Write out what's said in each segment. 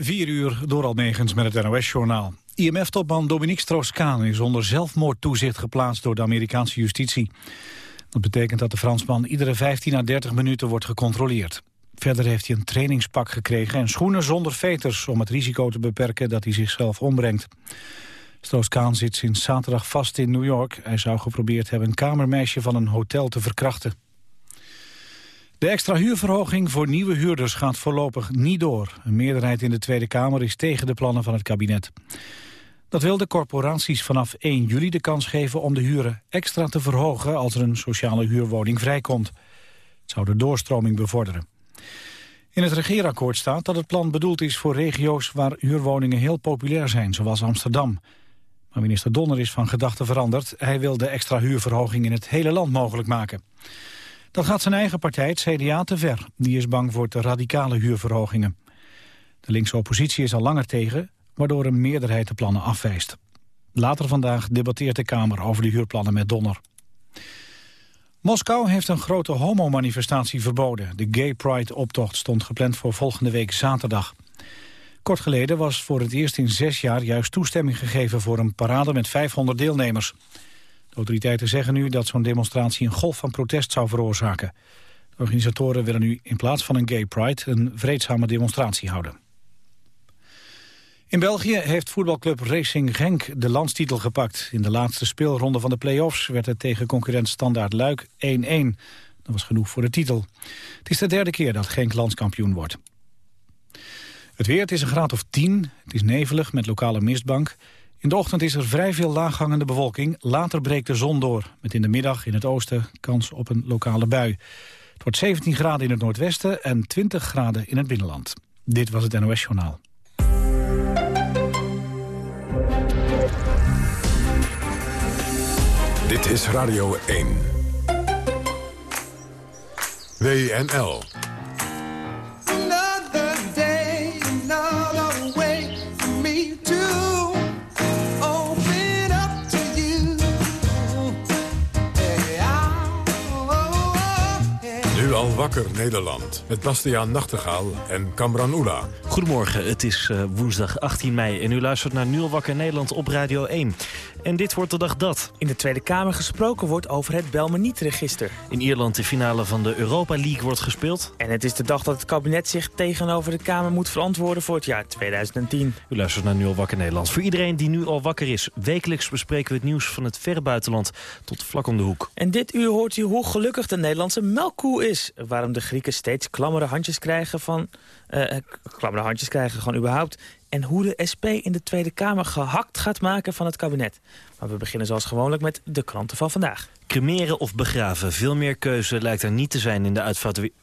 4 uur door Almegens met het NOS-journaal. IMF-topman Dominique Strauss-Kaan is onder zelfmoordtoezicht geplaatst door de Amerikaanse justitie. Dat betekent dat de Fransman iedere 15 à 30 minuten wordt gecontroleerd. Verder heeft hij een trainingspak gekregen en schoenen zonder veters... om het risico te beperken dat hij zichzelf ombrengt. Strauss-Kaan zit sinds zaterdag vast in New York. Hij zou geprobeerd hebben een kamermeisje van een hotel te verkrachten. De extra huurverhoging voor nieuwe huurders gaat voorlopig niet door. Een meerderheid in de Tweede Kamer is tegen de plannen van het kabinet. Dat wil de corporaties vanaf 1 juli de kans geven om de huren extra te verhogen als er een sociale huurwoning vrijkomt. Het zou de doorstroming bevorderen. In het regeerakkoord staat dat het plan bedoeld is voor regio's waar huurwoningen heel populair zijn, zoals Amsterdam. Maar minister Donner is van gedachten veranderd. Hij wil de extra huurverhoging in het hele land mogelijk maken. Dat gaat zijn eigen partij, het CDA, te ver. Die is bang voor te radicale huurverhogingen. De linkse oppositie is al langer tegen, waardoor een meerderheid de plannen afwijst. Later vandaag debatteert de Kamer over de huurplannen met Donner. Moskou heeft een grote homomanifestatie verboden. De Gay Pride-optocht stond gepland voor volgende week zaterdag. Kort geleden was voor het eerst in zes jaar juist toestemming gegeven voor een parade met 500 deelnemers. Autoriteiten zeggen nu dat zo'n demonstratie een golf van protest zou veroorzaken. Organisatoren willen nu in plaats van een gay pride een vreedzame demonstratie houden. In België heeft voetbalclub Racing Genk de landstitel gepakt. In de laatste speelronde van de play-offs werd het tegen concurrent Standaard Luik 1-1. Dat was genoeg voor de titel. Het is de derde keer dat Genk landskampioen wordt. Het weer, het is een graad of 10. Het is nevelig met lokale mistbank. In de ochtend is er vrij veel laaghangende bewolking. Later breekt de zon door. Met in de middag in het oosten kans op een lokale bui. Het wordt 17 graden in het noordwesten en 20 graden in het binnenland. Dit was het NOS Journaal. Dit is Radio 1. WNL. Al wakker Nederland. Met Bastiaan Nachtegaal en Kamran Oela. Goedemorgen, het is uh, woensdag 18 mei en u luistert naar Nu al wakker Nederland op Radio 1. En dit wordt de dag dat... In de Tweede Kamer gesproken wordt over het Belmeniet-register. In Ierland de finale van de Europa League wordt gespeeld. En het is de dag dat het kabinet zich tegenover de Kamer moet verantwoorden voor het jaar 2010. U luistert naar Nu al wakker Nederland. Voor iedereen die nu al wakker is, wekelijks bespreken we het nieuws van het verre buitenland tot vlak om de hoek. En dit uur hoort u hoe gelukkig de Nederlandse melkkoe is. Waarom de Grieken steeds klammere handjes krijgen van... Uh, klammere handjes krijgen gewoon überhaupt en hoe de SP in de Tweede Kamer gehakt gaat maken van het kabinet. Maar we beginnen zoals gewoonlijk met de kranten van vandaag. Cremeren of begraven, veel meer keuze lijkt er niet te zijn in de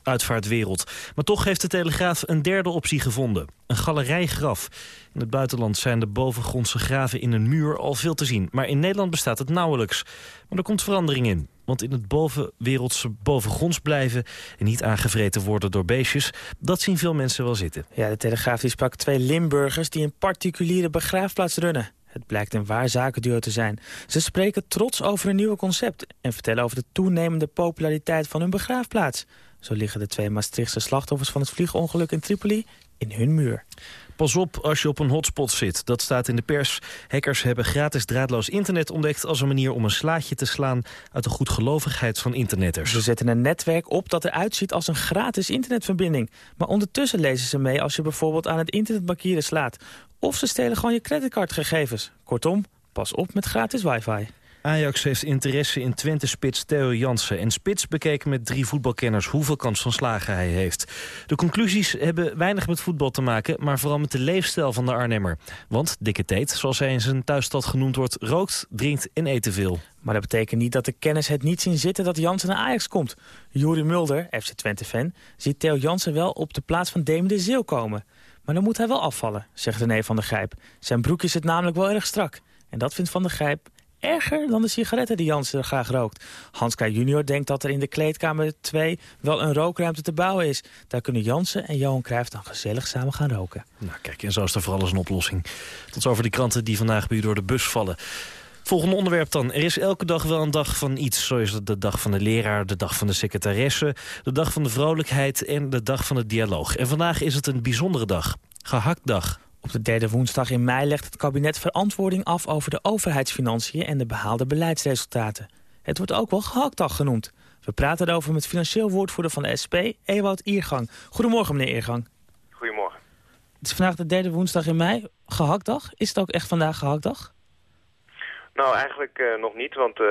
uitvaartwereld. Maar toch heeft de Telegraaf een derde optie gevonden. Een galerijgraf. In het buitenland zijn de bovengrondse graven in een muur al veel te zien. Maar in Nederland bestaat het nauwelijks. Maar er komt verandering in. Want in het bovenwereldse bovengronds blijven... en niet aangevreten worden door beestjes... dat zien veel mensen wel zitten. Ja, de Telegraaf die sprak twee Limburgers... die een particuliere begraafplaats runnen. Het blijkt een waar zakenduo te zijn. Ze spreken trots over een nieuwe concept... en vertellen over de toenemende populariteit van hun begraafplaats. Zo liggen de twee Maastrichtse slachtoffers van het vliegongeluk in Tripoli in hun muur. Pas op als je op een hotspot zit. Dat staat in de pers. Hackers hebben gratis draadloos internet ontdekt... als een manier om een slaatje te slaan uit de goedgelovigheid van internetters. Ze zetten een netwerk op dat eruit ziet als een gratis internetverbinding. Maar ondertussen lezen ze mee als je bijvoorbeeld aan het internetbankieren slaat. Of ze stelen gewoon je creditcardgegevens. Kortom, pas op met gratis wifi. Ajax heeft interesse in Twente-spits Theo Jansen. En Spits bekeken met drie voetbalkenners hoeveel kans van slagen hij heeft. De conclusies hebben weinig met voetbal te maken... maar vooral met de leefstijl van de Arnhemmer. Want Dikke Teet, zoals hij in zijn thuisstad genoemd wordt... rookt, drinkt en eet te veel. Maar dat betekent niet dat de kennis het niet zien zitten dat Jansen naar Ajax komt. Juri Mulder, FC Twente-fan, ziet Theo Jansen wel op de plaats van Demi de Zeeuw komen. Maar dan moet hij wel afvallen, zegt René van der Grijp. Zijn broekje zit namelijk wel erg strak. En dat vindt Van der Grijp erger dan de sigaretten die Jansen graag rookt. Hans K. junior denkt dat er in de kleedkamer 2 wel een rookruimte te bouwen is. Daar kunnen Jansen en Johan Cruijff dan gezellig samen gaan roken. Nou kijk, en zo is er voor alles een oplossing. Tot zover die kranten die vandaag bij u door de bus vallen. Volgende onderwerp dan. Er is elke dag wel een dag van iets. Zo is het de dag van de leraar, de dag van de secretaresse... de dag van de vrolijkheid en de dag van het dialoog. En vandaag is het een bijzondere dag. gehaktdag. Op de derde woensdag in mei legt het kabinet verantwoording af over de overheidsfinanciën en de behaalde beleidsresultaten. Het wordt ook wel gehaktdag genoemd. We praten erover met financieel woordvoerder van de SP, Ewout Iergang. Goedemorgen, meneer Iergang. Goedemorgen. Het is vandaag de derde woensdag in mei, gehaktdag. Is het ook echt vandaag gehaktdag? Nou, eigenlijk uh, nog niet, want uh,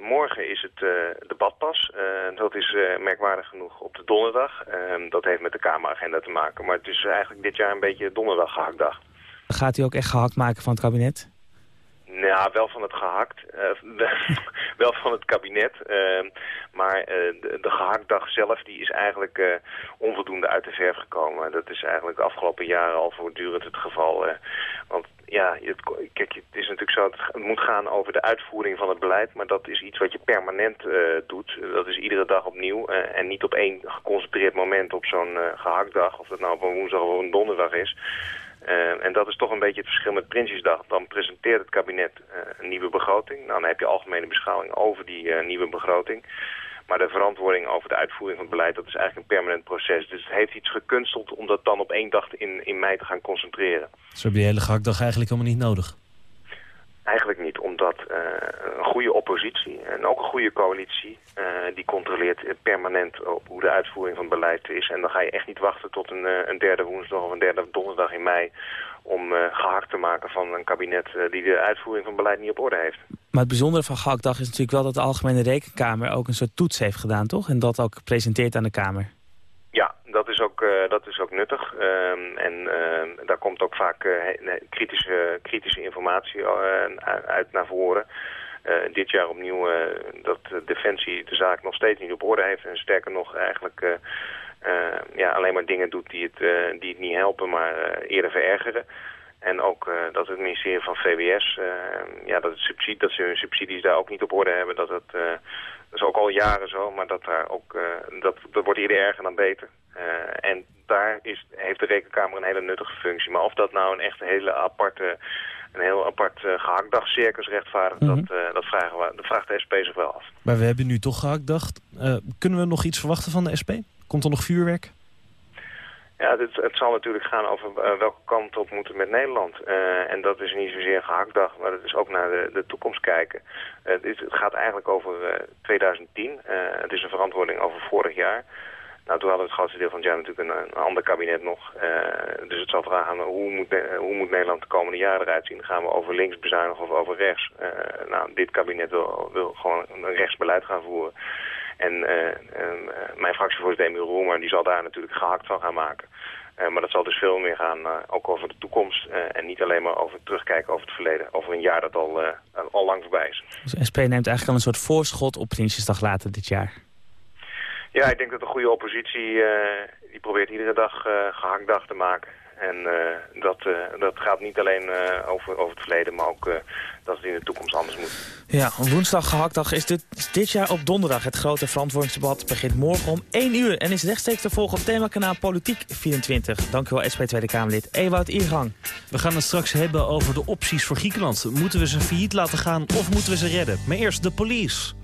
morgen is het uh, debat pas. dat is merkwaardig genoeg op de donderdag. Ehm, dat heeft met de Kameragenda te maken. Maar het is eigenlijk dit jaar een beetje donderdag gehaktdag. Gaat u ook echt gehakt maken van het kabinet? Nou, wel van het gehakt. wel van het kabinet. Ehm, maar de, de gehaktdag zelf die is eigenlijk onvoldoende uit de verf gekomen. Dat is eigenlijk de afgelopen jaren al voortdurend het geval. want ja, het, kijk, het is natuurlijk zo, het moet gaan over de uitvoering van het beleid, maar dat is iets wat je permanent uh, doet. Dat is iedere dag opnieuw uh, en niet op één geconcentreerd moment op zo'n uh, gehaktdag, of dat nou op een woensdag of een donderdag is. en dat is toch een beetje het verschil met Prinsjesdag. Dan presenteert het kabinet een nieuwe begroting. Nou, dan heb je algemene beschouwing over die nieuwe begroting. Maar de verantwoording over de uitvoering van het beleid, dat is eigenlijk een permanent proces. Dus het heeft iets gekunsteld om dat dan op één dag in, in mei te gaan concentreren. Dus we hebben die hele gehaktdag eigenlijk helemaal niet nodig? Eigenlijk niet, omdat uh, een goede oppositie en ook een goede coalitie... Uh, die controleert permanent op hoe de uitvoering van het beleid is. En dan ga je echt niet wachten tot een, uh, een derde woensdag of een derde donderdag in mei... om gehakt te maken van een kabinet die de uitvoering van beleid niet op orde heeft. Maar het bijzondere van Gehaktdag is natuurlijk wel dat de Algemene Rekenkamer ook een soort toets heeft gedaan, toch? En dat ook presenteert aan de Kamer. Ja, dat is ook, uh, dat is ook nuttig. Um, en uh, daar komt ook vaak uh, kritische, kritische informatie uit naar voren. dit jaar opnieuw dat Defensie de zaak nog steeds niet op orde heeft. En sterker nog eigenlijk ja, alleen maar dingen doet die het, die het niet helpen, maar eerder verergeren. En ook uh, dat het ministerie van VWS, uh, ja, dat, het subsidie, dat ze hun subsidies daar ook niet op orde hebben. Dat, het, uh, dat is ook al jaren zo, maar dat, daar ook, dat, dat wordt ieder erger dan beter. en daar is, heeft de Rekenkamer een hele nuttige functie. Maar of dat nou een echt hele aparte, een heel apart gehaktdagcircus rechtvaardigt, mm -hmm. dat, dat, vragen we, dat vraagt de SP zich wel af. Maar we hebben nu toch gehaktdag. kunnen we nog iets verwachten van de SP? Komt er nog vuurwerk? Ja, dit, het zal natuurlijk gaan over uh, welke kant op moeten met Nederland. Uh, en dat is niet zozeer gehaktdag, maar dat is ook naar de, de toekomst kijken. Uh, dit, het gaat eigenlijk over 2010. het is een verantwoording over vorig jaar. Nou, toen hadden we het grootste deel van het jaar natuurlijk een, ander kabinet nog. dus het zal vragen hoe moet, hoe moet Nederland de komende jaren eruit zien? Gaan we over links bezuinigen of over rechts? nou, dit kabinet wil gewoon een rechtsbeleid gaan voeren. En uh, uh, mijn fractievoorzitter Emiel Roemer die zal daar natuurlijk gehakt van gaan maken. Uh, maar dat zal dus veel meer gaan ook over de toekomst. en niet alleen maar over terugkijken over het verleden. Over een jaar dat al, al lang voorbij is. Dus de SP neemt eigenlijk al een soort voorschot op Prinsjesdag later dit jaar. Ja, ik denk dat een goede oppositie die probeert iedere dag gehaktdag te maken. En uh, dat, uh, dat gaat niet alleen uh, over, over het verleden, maar ook dat het in de toekomst anders moet. Ja, woensdag gehaktdag is dit, dit jaar op donderdag. Het grote verantwoordingsdebat begint morgen om 1 uur... en is rechtstreeks te volgen op themakanaal Politiek 24. Dank u wel, SP Tweede Kamerlid Ewout Iergang. We gaan het straks hebben over de opties voor Griekenland. Moeten we ze failliet laten gaan of moeten we ze redden? Maar eerst de police.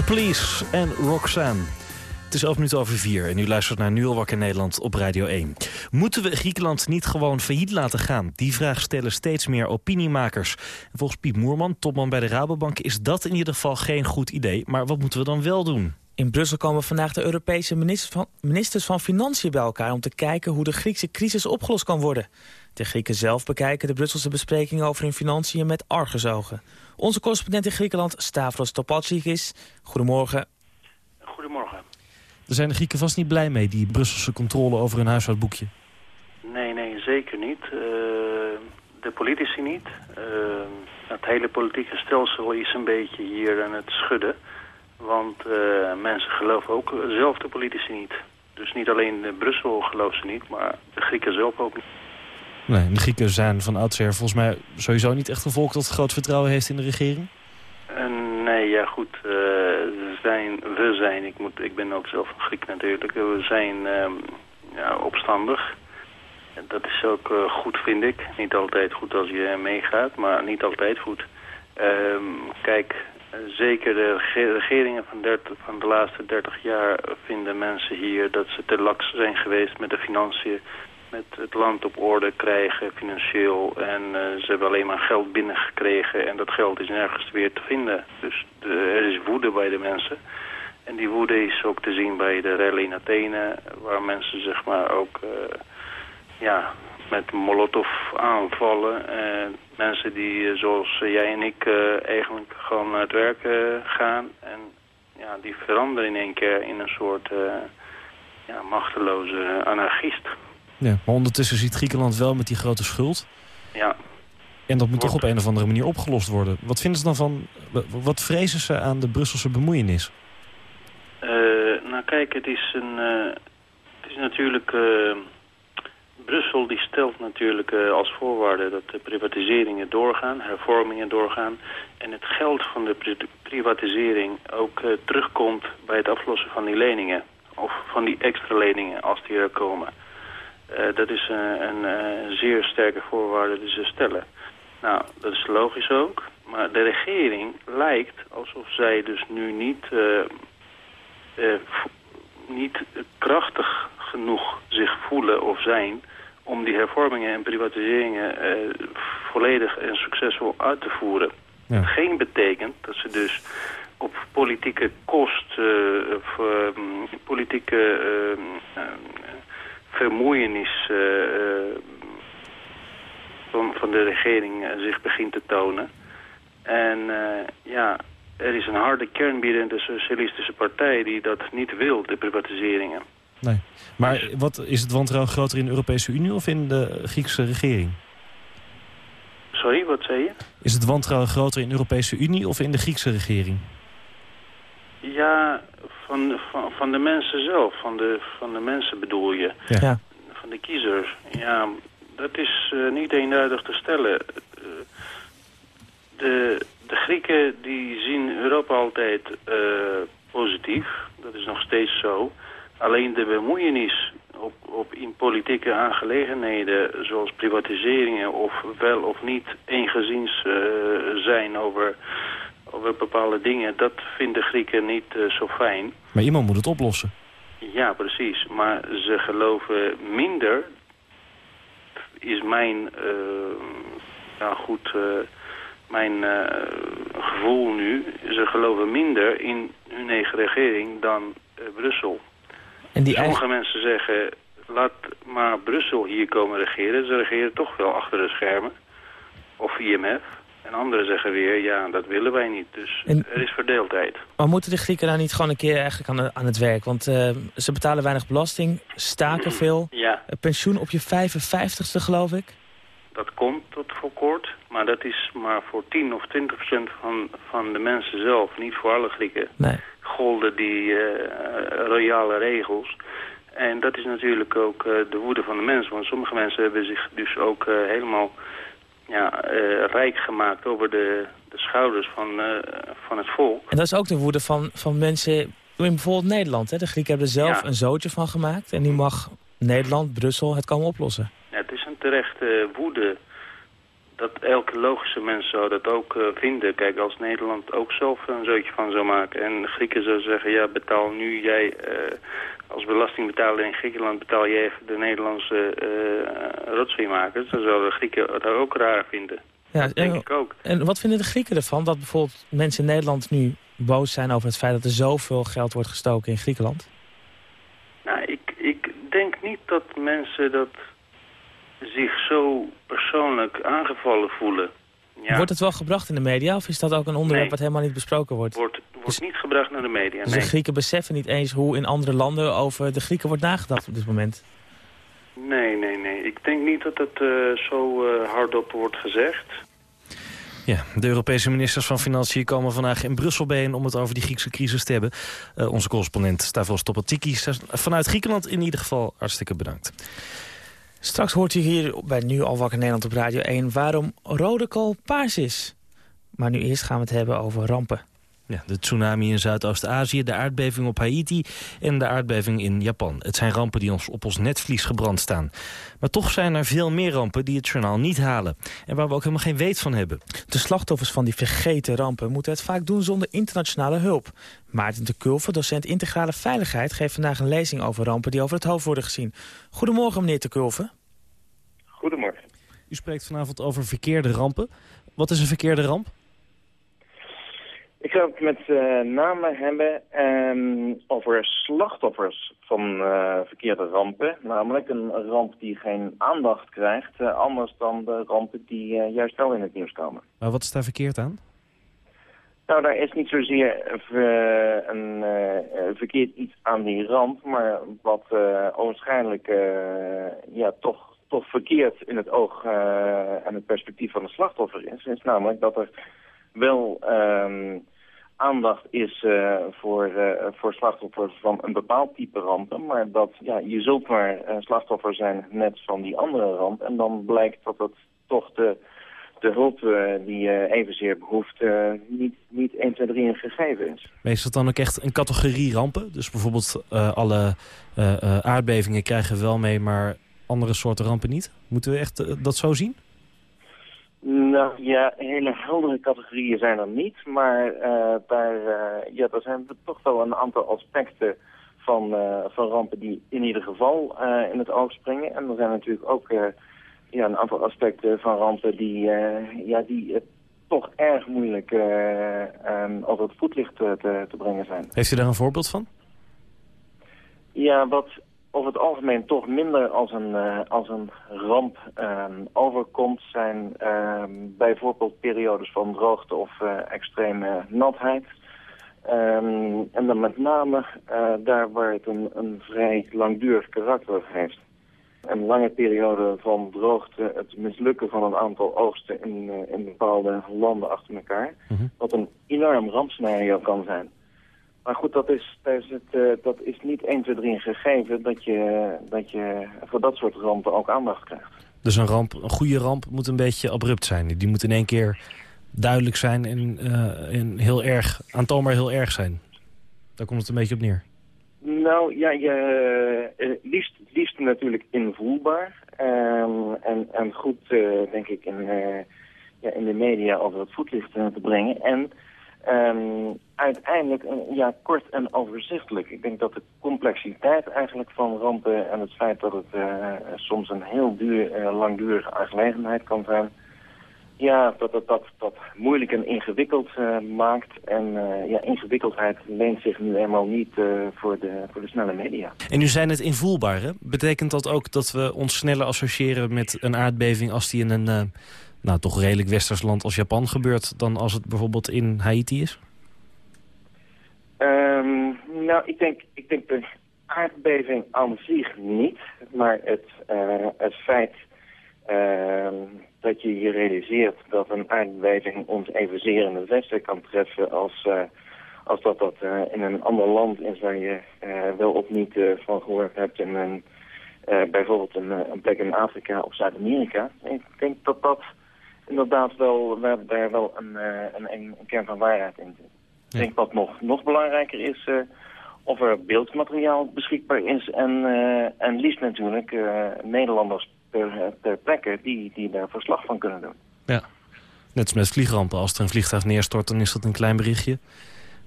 The Police en Roxanne. Het is 11 minuten over vier en u luistert naar Nu al wakker Nederland op Radio 1. Moeten we Griekenland niet gewoon failliet laten gaan? Die vraag stellen steeds meer opiniemakers. volgens Piet Moerman, topman bij de Rabobank, is dat in ieder geval geen goed idee. Maar wat moeten we dan wel doen? In Brussel komen vandaag de Europese ministers van, ministers van Financiën bij elkaar... om te kijken hoe de Griekse crisis opgelost kan worden. De Grieken zelf bekijken de Brusselse besprekingen over hun financiën met argusogen. Onze correspondent in Griekenland, Stavros Topalchikis. Goedemorgen. Goedemorgen. Er zijn de Grieken vast niet blij mee, die Brusselse controle over hun huishoudboekje. Nee, nee, zeker niet. Uh, de politici niet. Uh, het hele politieke stelsel is een beetje hier aan het schudden. Want uh, mensen geloven ook zelf de politici niet. Dus niet alleen Brussel gelooft ze niet, maar de Grieken zelf ook niet. Nee, de Grieken zijn van oudsher volgens mij sowieso niet echt een volk dat groot vertrouwen heeft in de regering? nee, ja goed. Uh, zijn, we zijn, ik, moet, ik ben ook zelf een Griek natuurlijk, we zijn um, ja, opstandig. Dat is ook uh, goed, vind ik. Niet altijd goed als je meegaat, maar niet altijd goed. Um, kijk, zeker de regeringen van, 30, van de laatste 30 jaar vinden mensen hier dat ze te laks zijn geweest met de financiën met het land op orde krijgen financieel. En uh, ze hebben alleen maar geld binnengekregen en dat geld is nergens weer te vinden. Dus er is woede bij de mensen. En die woede is ook te zien bij de rellen in Athene, waar mensen zeg maar ook uh, ja, met molotov aanvallen. En mensen die zoals jij en ik eigenlijk gewoon naar het werk gaan. En ja, die veranderen in één keer in een soort ja, machteloze anarchist. Ja, maar ondertussen ziet Griekenland wel met die grote schuld. Ja. En dat moet toch op een of andere manier opgelost worden. Wat vinden ze dan van... Wat vrezen ze aan de Brusselse bemoeienis? Uh, nou kijk, het is, een, uh, het is natuurlijk... Uh, Brussel die stelt natuurlijk als voorwaarde dat de privatiseringen doorgaan, hervormingen doorgaan. En het geld van de privatisering ook terugkomt bij het aflossen van die leningen. Of van die extra leningen als die er komen. Uh, dat is een, een, zeer sterke voorwaarde die ze stellen. Nou, dat is logisch ook. Maar de regering lijkt alsof zij dus nu niet, niet krachtig genoeg zich voelen of zijn... om die hervormingen en privatiseringen volledig en succesvol uit te voeren. Ja. Geen betekent dat ze dus op politieke kost, of politieke vermoeienis uh, van, van de regering uh, zich begint te tonen. En ja, er is een harde kern binnen de Socialistische Partij die dat niet wil, de privatiseringen. Nee. Maar wat, is het wantrouwen groter in de Europese Unie of in de Griekse regering? Sorry, wat zei je? Is het wantrouwen groter in de Europese Unie of in de Griekse regering? Ja, van, van, van de mensen zelf, van de, van de mensen bedoel je. Ja. Van de kiezers. Ja, dat is uh, niet eenduidig te stellen. Uh, de, de Grieken die zien Europa altijd uh, positief. Dat is nog steeds zo. Alleen de bemoeienis op, op in politieke aangelegenheden, zoals privatiseringen of wel of niet eengeziens zijn over over bepaalde dingen, dat vinden Grieken niet uh, zo fijn. Maar iemand moet het oplossen. Ja, precies. Maar ze geloven minder, is mijn, uh, ja goed, mijn gevoel nu, ze geloven minder in hun eigen regering dan Brussel. En die Sommige mensen zeggen, laat maar Brussel hier komen regeren. Ze regeren toch wel achter de schermen. Of IMF. En anderen zeggen weer, ja, dat willen wij niet. Dus er is verdeeldheid. Maar moeten de Grieken nou niet gewoon een keer eigenlijk aan, aan het werk? Want uh, ze betalen weinig belasting, staken veel. Ja. pensioen op je 55ste, geloof ik. Dat komt tot voor kort, maar dat is maar voor 10 of 20 procent van, van de mensen zelf. Niet voor alle Grieken. Nee. Golden die uh, royale regels. En dat is natuurlijk ook uh, de woede van de mensen. Want sommige mensen hebben zich dus ook helemaal ja, rijk gemaakt over de, de schouders van, van het volk. En dat is ook de woede van, van mensen in bijvoorbeeld Nederland. Hè? De Grieken hebben er zelf ja. een zootje van gemaakt. En nu mag Nederland, Brussel het komen oplossen. Ja, het is een terechte woede dat elke logische mens zou dat ook vinden. Kijk, als Nederland ook zelf een zootje van zou maken... en Grieken zou zeggen, ja, betaal nu jij... als belastingbetaler in Griekenland betaal je even de Nederlandse uh, dan zouden de Grieken dat ook raar vinden. Ja, dat denk en, ik ook. En wat vinden de Grieken ervan dat bijvoorbeeld mensen in Nederland nu boos zijn over het feit dat er zoveel geld wordt gestoken in Griekenland? Nou, ik, ik denk niet dat mensen dat zich zo persoonlijk aangevallen voelen. Ja. Wordt het wel gebracht in de media of is dat ook een onderwerp wat helemaal niet besproken wordt? Wordt, wordt dus, niet gebracht naar de media, Dus de Grieken beseffen niet eens hoe in andere landen over de Grieken wordt nagedacht op dit moment? Nee, nee, nee. Ik denk niet dat het uh, zo uh, hardop wordt gezegd. Ja, de Europese ministers van Financiën komen vandaag in Brussel bijeen... om het over die Griekse crisis te hebben. Uh, onze correspondent Stavros Topatiki vanuit Griekenland in ieder geval hartstikke bedankt. Straks hoort u hier bij Nu al wakker Nederland op Radio 1... waarom rode kool paars is. Maar nu eerst gaan we het hebben over rampen. Ja, de tsunami in Zuidoost-Azië, de aardbeving op Haiti en de aardbeving in Japan. Het zijn rampen die ons op ons netvlies gebrand staan. Maar toch zijn er veel meer rampen die het journaal niet halen. En waar we ook helemaal geen weet van hebben. De slachtoffers van die vergeten rampen moeten het vaak doen zonder internationale hulp. Maarten de Kulve, docent integrale veiligheid, geeft vandaag een lezing over rampen die over het hoofd worden gezien. Goedemorgen meneer de Kulve. Goedemorgen. U spreekt vanavond over verkeerde rampen. Wat is een verkeerde ramp? Ik zou het met uh, name hebben um, over slachtoffers van uh, verkeerde rampen. Namelijk een ramp die geen aandacht krijgt, uh, anders dan de rampen die juist wel in het nieuws komen. Maar wat is daar verkeerd aan? Nou, daar is niet zozeer een verkeerd iets aan die ramp, maar wat waarschijnlijk ja, toch, toch verkeerd in het oog en het perspectief van de slachtoffer is, is namelijk dat er wel um, aandacht is uh, voor, uh, voor slachtoffers van een bepaald type rampen. Maar dat ja, je zult maar uh, slachtoffer zijn net van die andere ramp. En dan blijkt dat het toch de, de hulp die je evenzeer behoeft niet, niet 1, 2, 3 een gegeven is. Meestal dan ook echt een categorie rampen? Dus bijvoorbeeld alle aardbevingen krijgen wel mee, maar andere soorten rampen niet? Moeten we echt dat zo zien? Nou ja, hele heldere categorieën zijn er niet, maar uh, daar, uh, ja, er zijn toch wel een aantal aspecten van, uh, van rampen die in ieder geval in het oog springen. En er zijn natuurlijk ook ja, een aantal aspecten van rampen die, ja, die toch erg moeilijk um, over het voetlicht te, te brengen zijn. Heeft u daar een voorbeeld van? Ja, wat over het algemeen toch minder als een, uh, als een ramp um, overkomt... zijn um, bijvoorbeeld periodes van droogte of uh, extreme natheid. Um, en dan met name uh, daar waar het een, een vrij langdurig karakter heeft. Een lange periode van droogte, het mislukken van een aantal oogsten in, in bepaalde landen achter elkaar... Mhm. wat een enorm rampscenario kan zijn. Maar goed, dat is, dat is, het, uh, dat is niet 1, 2, 3 een gegeven dat je, dat je voor dat soort rampen ook aandacht krijgt. Dus een, ramp, een goede ramp moet een beetje abrupt zijn. Die moet in één keer duidelijk zijn en, uh, en heel erg, aantoonbaar heel erg zijn. Daar komt het een beetje op neer. Nou ja, je, uh, liefst, liefst natuurlijk invoelbaar. Um, en, en goed, denk ik, in, ja, in de media over het voetlicht te brengen. En Um, uiteindelijk ja, kort en overzichtelijk. Ik denk dat de complexiteit eigenlijk van rampen en het feit dat het uh, soms een heel duur, uh, langdurige aangelegenheid kan zijn... Ja, dat dat, dat, dat moeilijk en ingewikkeld uh, maakt. En ja, ingewikkeldheid leent zich nu eenmaal niet voor, de, voor de snelle media. En nu zijn het invoelbaar, hè? Betekent dat ook dat we ons sneller associëren met een aardbeving... als die in een nou, toch redelijk westers land als Japan gebeurt... dan als het bijvoorbeeld in Haiti is? Um, nou, ik denk, ik denk de aardbeving aan zich niet. Maar het, uh, het feit uh, dat je je realiseert dat een aardbeving ons evenzeer in het westen kan treffen... als, uh, als dat dat in een ander land is waar je wel of niet van gehoord hebt... in een, bijvoorbeeld een plek in Afrika of Zuid-Amerika. Ik denk dat dat inderdaad wel, daar wel een, eh, een, een, kern van waarheid in zit. Ik denk wat nog, nog belangrijker is uh, of er beeldmateriaal beschikbaar is en, uh, en liefst natuurlijk Nederlanders per, per plekke die, die daar verslag van kunnen doen. Ja, net als met vliegrampen. Als er een vliegtuig neerstort, dan is dat een klein berichtje.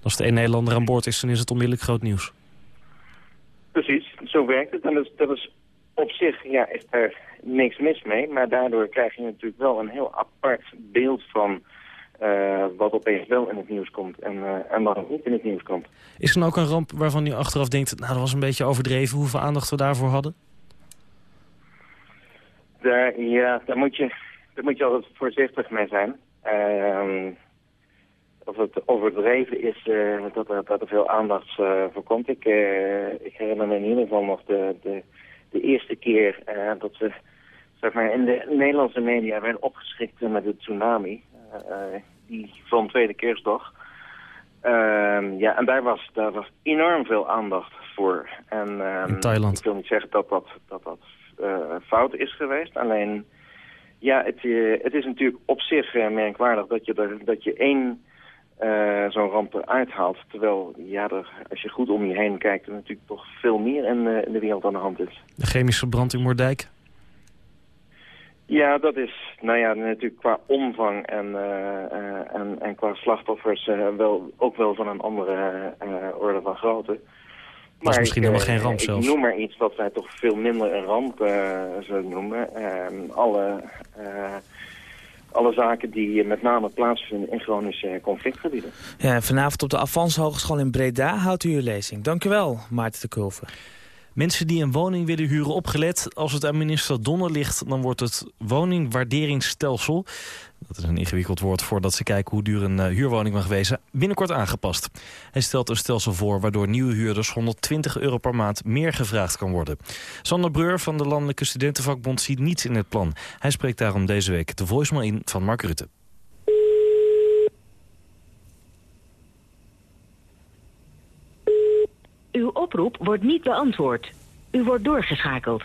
Als er één Nederlander aan boord is, dan is het onmiddellijk groot nieuws. Precies, zo werkt het. En dat is, dat is op zich ja, is er niks mis mee. Maar daardoor krijg je natuurlijk wel een heel apart beeld van uh, wat opeens wel in het nieuws komt en, uh, en wat niet in het nieuws komt. Is er dan ook een ramp waarvan u achteraf denkt... nou, dat was een beetje overdreven hoeveel aandacht we daarvoor hadden? Daar, ja, daar moet, je, daar moet je altijd voorzichtig mee zijn. Uh, of het overdreven is dat, er, dat er veel aandacht voor komt. Ik, ik herinner me in ieder geval nog de, de, de eerste keer dat ze zeg maar, in de Nederlandse media werden opgeschrikt met de tsunami. Uh, die van tweede kerstdag. Uh, ja, en daar was, daar was enorm veel aandacht voor. En, in Thailand. Ik wil niet zeggen dat dat, dat, dat uh, fout is geweest. Alleen, ja, het, het is natuurlijk op zich merkwaardig dat je, er, dat je één zo'n ramp eruit haalt. Terwijl, ja, er, als je goed om je heen kijkt, er natuurlijk toch veel meer in, in de wereld aan de hand is. De chemische brand in Moerdijk? Ja, dat is nou ja, natuurlijk qua omvang en, uh, en, en qua slachtoffers wel, ook wel van een andere orde van grootte. Maar misschien helemaal geen ramp zelfs. Ik noem maar iets wat wij toch veel minder een ramp zullen noemen. Ehm, alle, alle zaken die met name plaatsvinden in chronische conflictgebieden. Ja, vanavond op de Avans Hogeschool in Breda houdt u uw lezing. Dank u wel, Maarten de Kulver. Mensen die een woning willen huren opgelet. Als het aan minister Donner ligt, dan wordt het woningwaarderingsstelsel... dat is een ingewikkeld woord voordat ze kijken hoe duur een uh, huurwoning mag wezen... binnenkort aangepast. Hij stelt een stelsel voor waardoor nieuwe huurders 120 euro per maand meer gevraagd kan worden. Sander Breur van de Landelijke Studentenvakbond ziet niets in het plan. Hij spreekt daarom deze week de voicemail in van Mark Rutte. Uw oproep wordt niet beantwoord. U wordt doorgeschakeld.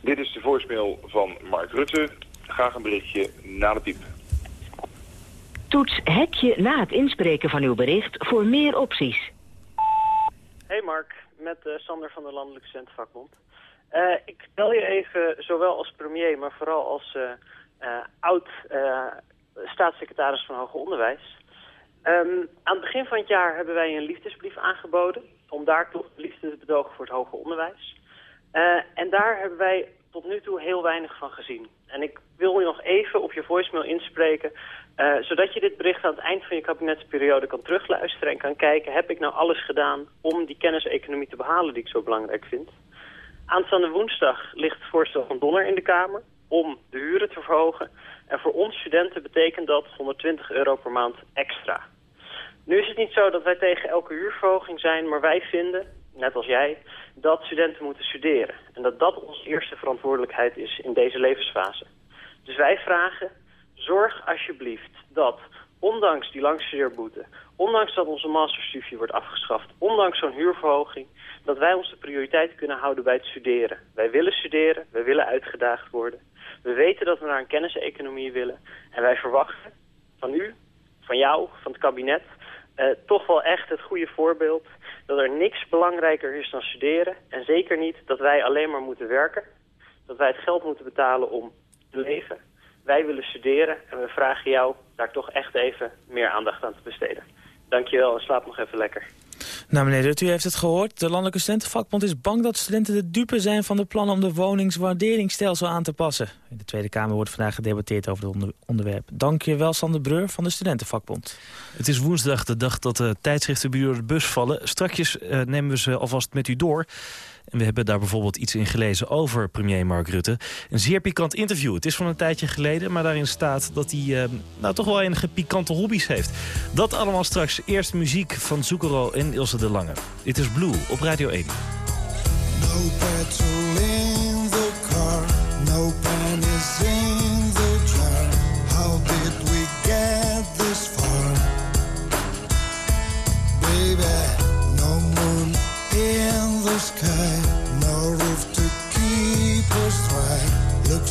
Dit is de voicemail van Mark Rutte. Graag een berichtje na de piep. Toets hekje na het inspreken van uw bericht voor meer opties. Hey Mark, met uh, Sander van de Landelijke Centenvakbond. Uh, ik bel je even zowel als premier, maar vooral als uh, oud staatssecretaris van Hoger Onderwijs. Um, aan het begin van het jaar hebben wij een liefdesbrief aangeboden... om daar toch liefde te bedogen voor het hoger onderwijs. Uh, en daar hebben wij tot nu toe heel weinig van gezien. En ik wil nog even op je voicemail inspreken... Uh, zodat je dit bericht aan het eind van je kabinetsperiode kan terugluisteren... en kan kijken, heb ik nou alles gedaan om die kenniseconomie te behalen die ik zo belangrijk vind? Aanstaande woensdag ligt het voorstel van Donner in de Kamer om de huren te verhogen. En voor ons studenten betekent dat 120 euro per maand extra. Nu is het niet zo dat wij tegen elke huurverhoging zijn, maar wij vinden, net als jij, dat studenten moeten studeren. En dat dat onze eerste verantwoordelijkheid is in deze levensfase. Dus wij vragen, zorg alsjeblieft dat, ondanks die langstudeerboete, ondanks dat onze masterstudie wordt afgeschaft, ondanks zo'n huurverhoging, dat wij onze prioriteit kunnen houden bij het studeren. Wij willen studeren, wij willen uitgedaagd worden. We weten dat we naar een kenniseconomie willen. En wij verwachten van u, van jou, van het kabinet... Uh, toch wel echt het goede voorbeeld dat er niks belangrijker is dan studeren. En zeker niet dat wij alleen maar moeten werken. Dat wij het geld moeten betalen om te leven. Wij willen studeren en we vragen jou daar toch echt even meer aandacht aan te besteden. Dankjewel en slaap nog even lekker. Nou meneer Rutte, u heeft het gehoord. De Landelijke Studentenvakbond is bang dat studenten de dupe zijn van de plannen om de woningswaarderingsstelsel aan te passen. In de Tweede Kamer wordt vandaag gedebatteerd over het onderwerp. Dank je wel, Sander Breur van de Studentenvakbond. Het is woensdag de dag dat de tijdschriften de bus vallen. Strakjes uh, nemen we ze alvast met u door. En we hebben daar bijvoorbeeld iets in gelezen over premier Mark Rutte. Een zeer pikant interview. Het is van een tijdje geleden, maar daarin staat dat hij uh, nou, toch wel enige pikante hobby's heeft. Dat allemaal straks. Eerst muziek van Zucchero en Ilse de Lange. Dit is Blue op Radio 1. No in the car, no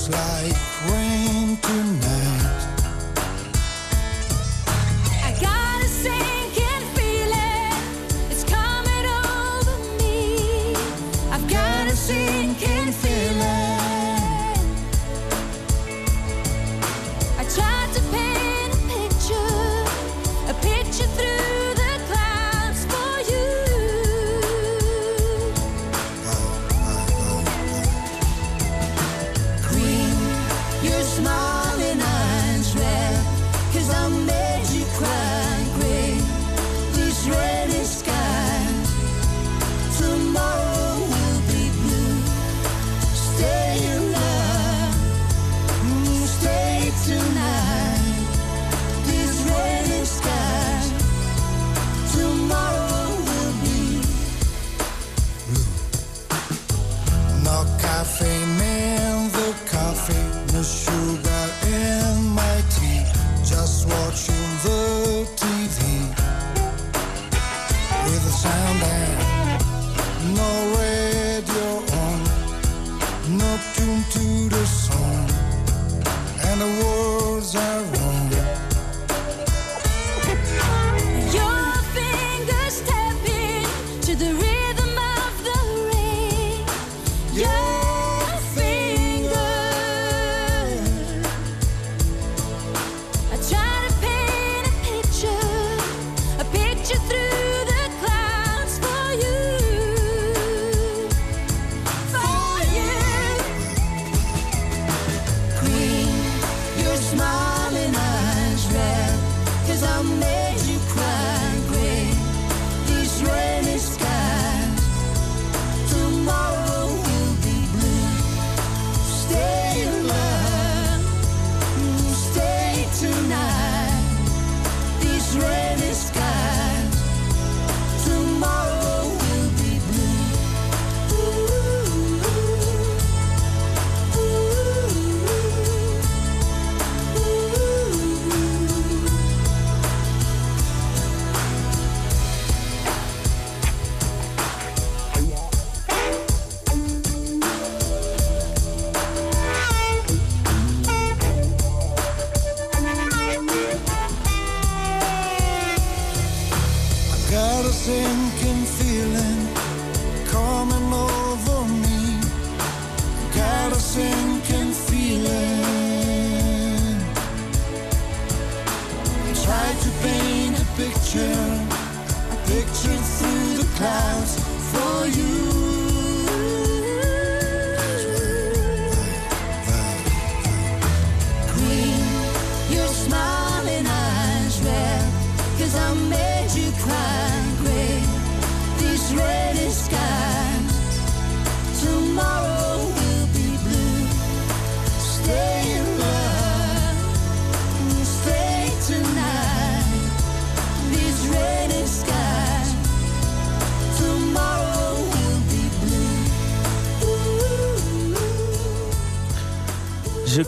like rain tonight.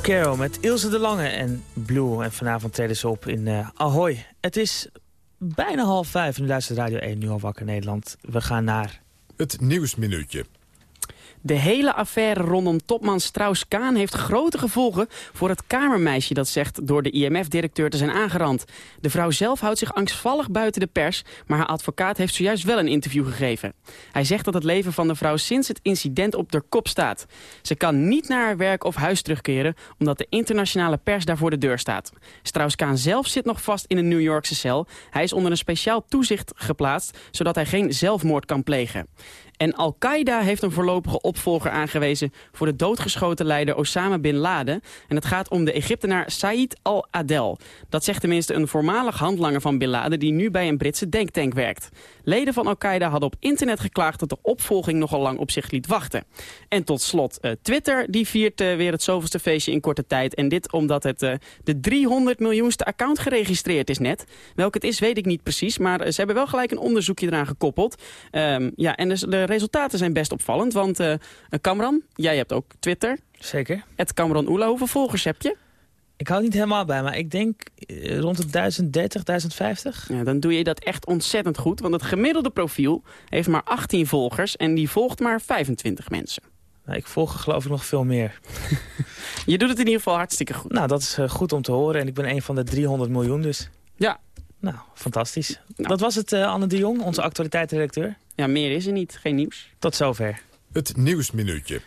Met Ilse de Lange en Blue. En vanavond treden ze op in eh, Ahoy. Het is bijna half vijf en luistert Radio 1 nu al wakker Nederland. We gaan naar... Het Nieuwsminuutje. De hele affaire rondom topman Strauss-Kaan heeft grote gevolgen voor het kamermeisje dat zegt door de IMF-directeur te zijn aangerand. De vrouw zelf houdt zich angstvallig buiten de pers, maar haar advocaat heeft zojuist wel een interview gegeven. Hij zegt dat het leven van de vrouw sinds het incident op de kop staat. Ze kan niet naar haar werk of huis terugkeren, omdat de internationale pers daar voor de deur staat. Strauss-Kaan zelf zit nog vast in een New Yorkse cel. Hij is onder een speciaal toezicht geplaatst, zodat hij geen zelfmoord kan plegen. En Al-Qaeda heeft een voorlopige opvolger aangewezen voor de doodgeschoten leider Osama Bin Laden. En het gaat om de Egyptenaar Said al-Adel. Dat zegt tenminste een voormalig handlanger van Bin Laden die nu bij een Britse denktank werkt. Leden van Al-Qaeda hadden op internet geklaagd dat de opvolging nogal lang op zich liet wachten. En tot slot, eh, Twitter die viert eh, weer het zoveelste feestje in korte tijd. En dit omdat het eh, de 300 miljoenste account geregistreerd is net. Welk het is weet ik niet precies, maar ze hebben wel gelijk een onderzoekje eraan gekoppeld. Ehm, ja, en dus de resultaten zijn best opvallend, want Kamran, jij hebt ook Twitter. Zeker. Het Kamran Oela, hoeveel volgers heb je? Ik hou het niet helemaal bij, maar ik denk eh, rond de 1030, 1050. Ja, dan doe je dat echt ontzettend goed, want het gemiddelde profiel heeft maar 18 volgers en die volgt maar 25 mensen. Nou, ik volg geloof ik nog veel meer. Je doet het in ieder geval hartstikke goed. Nou, dat is eh, goed om te horen en ik ben een van de 300 miljoen dus. Ja. Nou, fantastisch. Dat was het, eh, Anne de Jong, onze actualiteitsredacteur. Ja, meer is er niet. Geen nieuws. Tot zover. Het Nieuwsminuutje.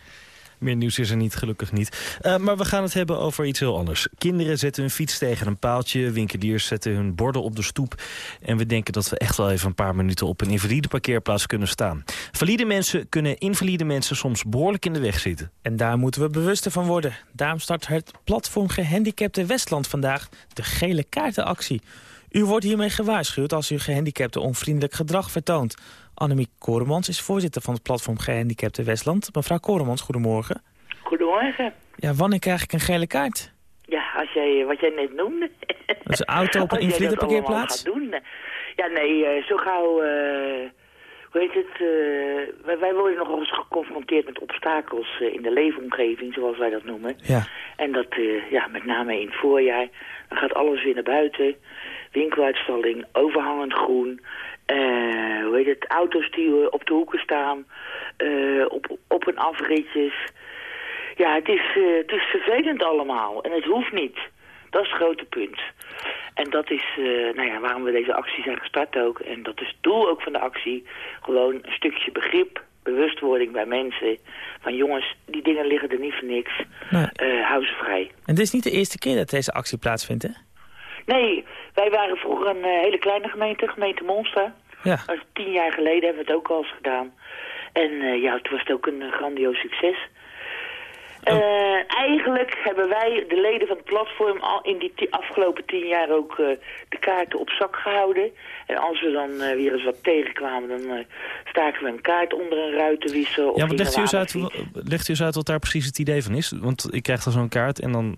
Meer nieuws is er niet, gelukkig niet. Uh, maar we gaan het hebben over iets heel anders. Kinderen zetten hun fiets tegen een paaltje. Winkeliers zetten hun borden op de stoep. En we denken dat we echt wel even een paar minuten op een invalide parkeerplaats kunnen staan. Valide mensen kunnen invalide mensen soms behoorlijk in de weg zitten. En daar moeten we bewuster van worden. Daarom start het platform Gehandicapte Westland vandaag de gele kaartenactie. U wordt hiermee gewaarschuwd als u gehandicapte onvriendelijk gedrag vertoont. Annemiek Koremans is voorzitter van het platform Gehandicapte Westland. Mevrouw Koremans, goedemorgen. Goedemorgen. Ja, wanneer krijg ik een gele kaart? Ja, als jij, wat jij net noemde. Dat is een auto op een Als jij invalide dat allemaal parkeerplaats? gaat doen. Ja, nee, eh, zo gauw... eh, hoe heet het? eh, wij, wij worden nogal eens geconfronteerd met obstakels eh, in de leefomgeving, zoals wij dat noemen. Ja. En dat, eh, ja, met name in het voorjaar. Dan gaat alles weer naar buiten. Winkeluitstalling, overhangend groen. Eh, hoe heet het? Auto's die eh, op de hoeken staan. eh, op, op- en afritjes. Ja, het is, het is vervelend allemaal. En het hoeft niet. Dat is het grote punt. En dat is nou ja, waarom we deze actie zijn gestart ook. En dat is het doel ook van de actie. Gewoon een stukje begrip, bewustwording bij mensen. Van jongens, die dingen liggen er niet voor niks. Nee. Hou ze vrij. En dit is niet de eerste keer dat deze actie plaatsvindt, hè? Nee, wij waren vroeger een eh, hele kleine gemeente, gemeente Monster. Ja. Dat tien jaar geleden hebben we het ook al eens gedaan. En eh, ja, toen was het ook een eh, grandioos succes. Eh, eigenlijk hebben wij, de leden van het platform, al in die afgelopen tien jaar ook de kaarten op zak gehouden. En als we dan weer eens wat tegenkwamen, dan staken we een kaart onder een ruitenwissel. Ja, wat gingen legt u, eens uit, legt u eens uit wat daar precies het idee van is? Want ik krijg dan zo'n kaart en dan...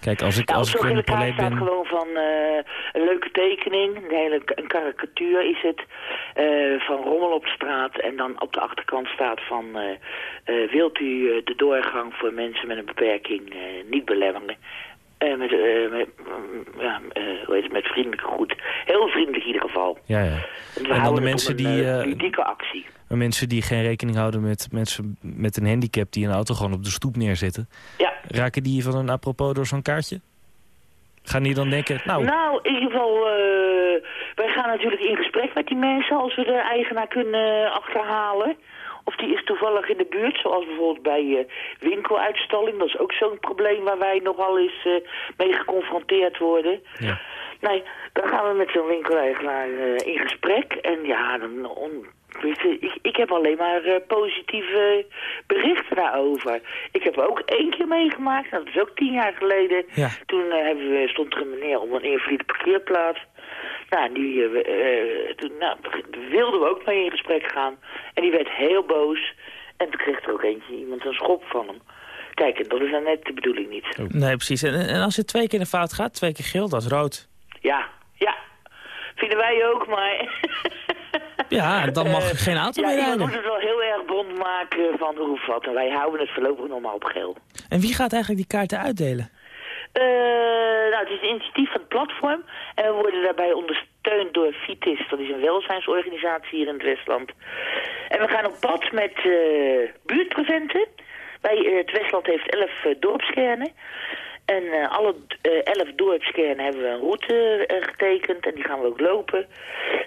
Kijk, als ik, op als ik kaart proleet staat ben... gewoon van eh, een leuke tekening, een hele een karikatuur is het, eh, van rommel op straat. En dan op de achterkant staat van, eh, wilt u de doorgang voor mensen met een beperking niet belemmeren? Eh, met, eh, met, ja, eh, hoe heet het, met vriendelijke goed. Heel vriendelijk in ieder geval. Ja, ja. En, dan de mensen een, die... eh, ludieke actie. Mensen die geen rekening houden met mensen met een handicap... die een auto gewoon op de stoep neerzetten... Ja. raken die van een apropos door zo'n kaartje? Gaan die dan denken... Nou, Nou, in ieder geval, eh, wij gaan natuurlijk in gesprek met die mensen als we de eigenaar kunnen achterhalen. Of die is toevallig in de buurt, zoals bijvoorbeeld bij eh, winkeluitstalling. Dat is ook zo'n probleem waar wij nogal eens eh, mee geconfronteerd worden. Ja. Nee, dan gaan we met zo'n winkeleigenaar eh, in gesprek. En ja, dan... On, weet je, ik, ik heb alleen maar positieve berichten daarover. Ik heb ook één keer meegemaakt, dat is ook tien jaar geleden. Ja. Toen hebben we, stond er een meneer op een invalide parkeerplaats. Nou, die, eh, we- eh, toen nou, wilden we ook mee in gesprek gaan. En die werd heel boos. En toen kreeg er ook eentje iemand een schop van hem. Kijk, dat is dan net de bedoeling niet. Nee, precies. En, en als het twee keer in de fout gaat, twee keer geel, dat is rood. Ja, ja. Vinden wij ook, maar... Ja, dan mag er geen auto ja, meer je rijden. moet het wel heel erg bond maken van hoe of wat. En wij houden het voorlopig nog maar op geel. En wie gaat eigenlijk die kaarten uitdelen? Eh, nou, het is een initiatief van het platform. En we worden daarbij ondersteund door Vitis. Dat is een welzijnsorganisatie hier in het Westland. En we gaan op pad met eh, buurtpresenten. Wij, eh, het Westland heeft elf dorpskernen. En alle elf dorpskernen hebben we een route getekend. En die gaan we ook lopen.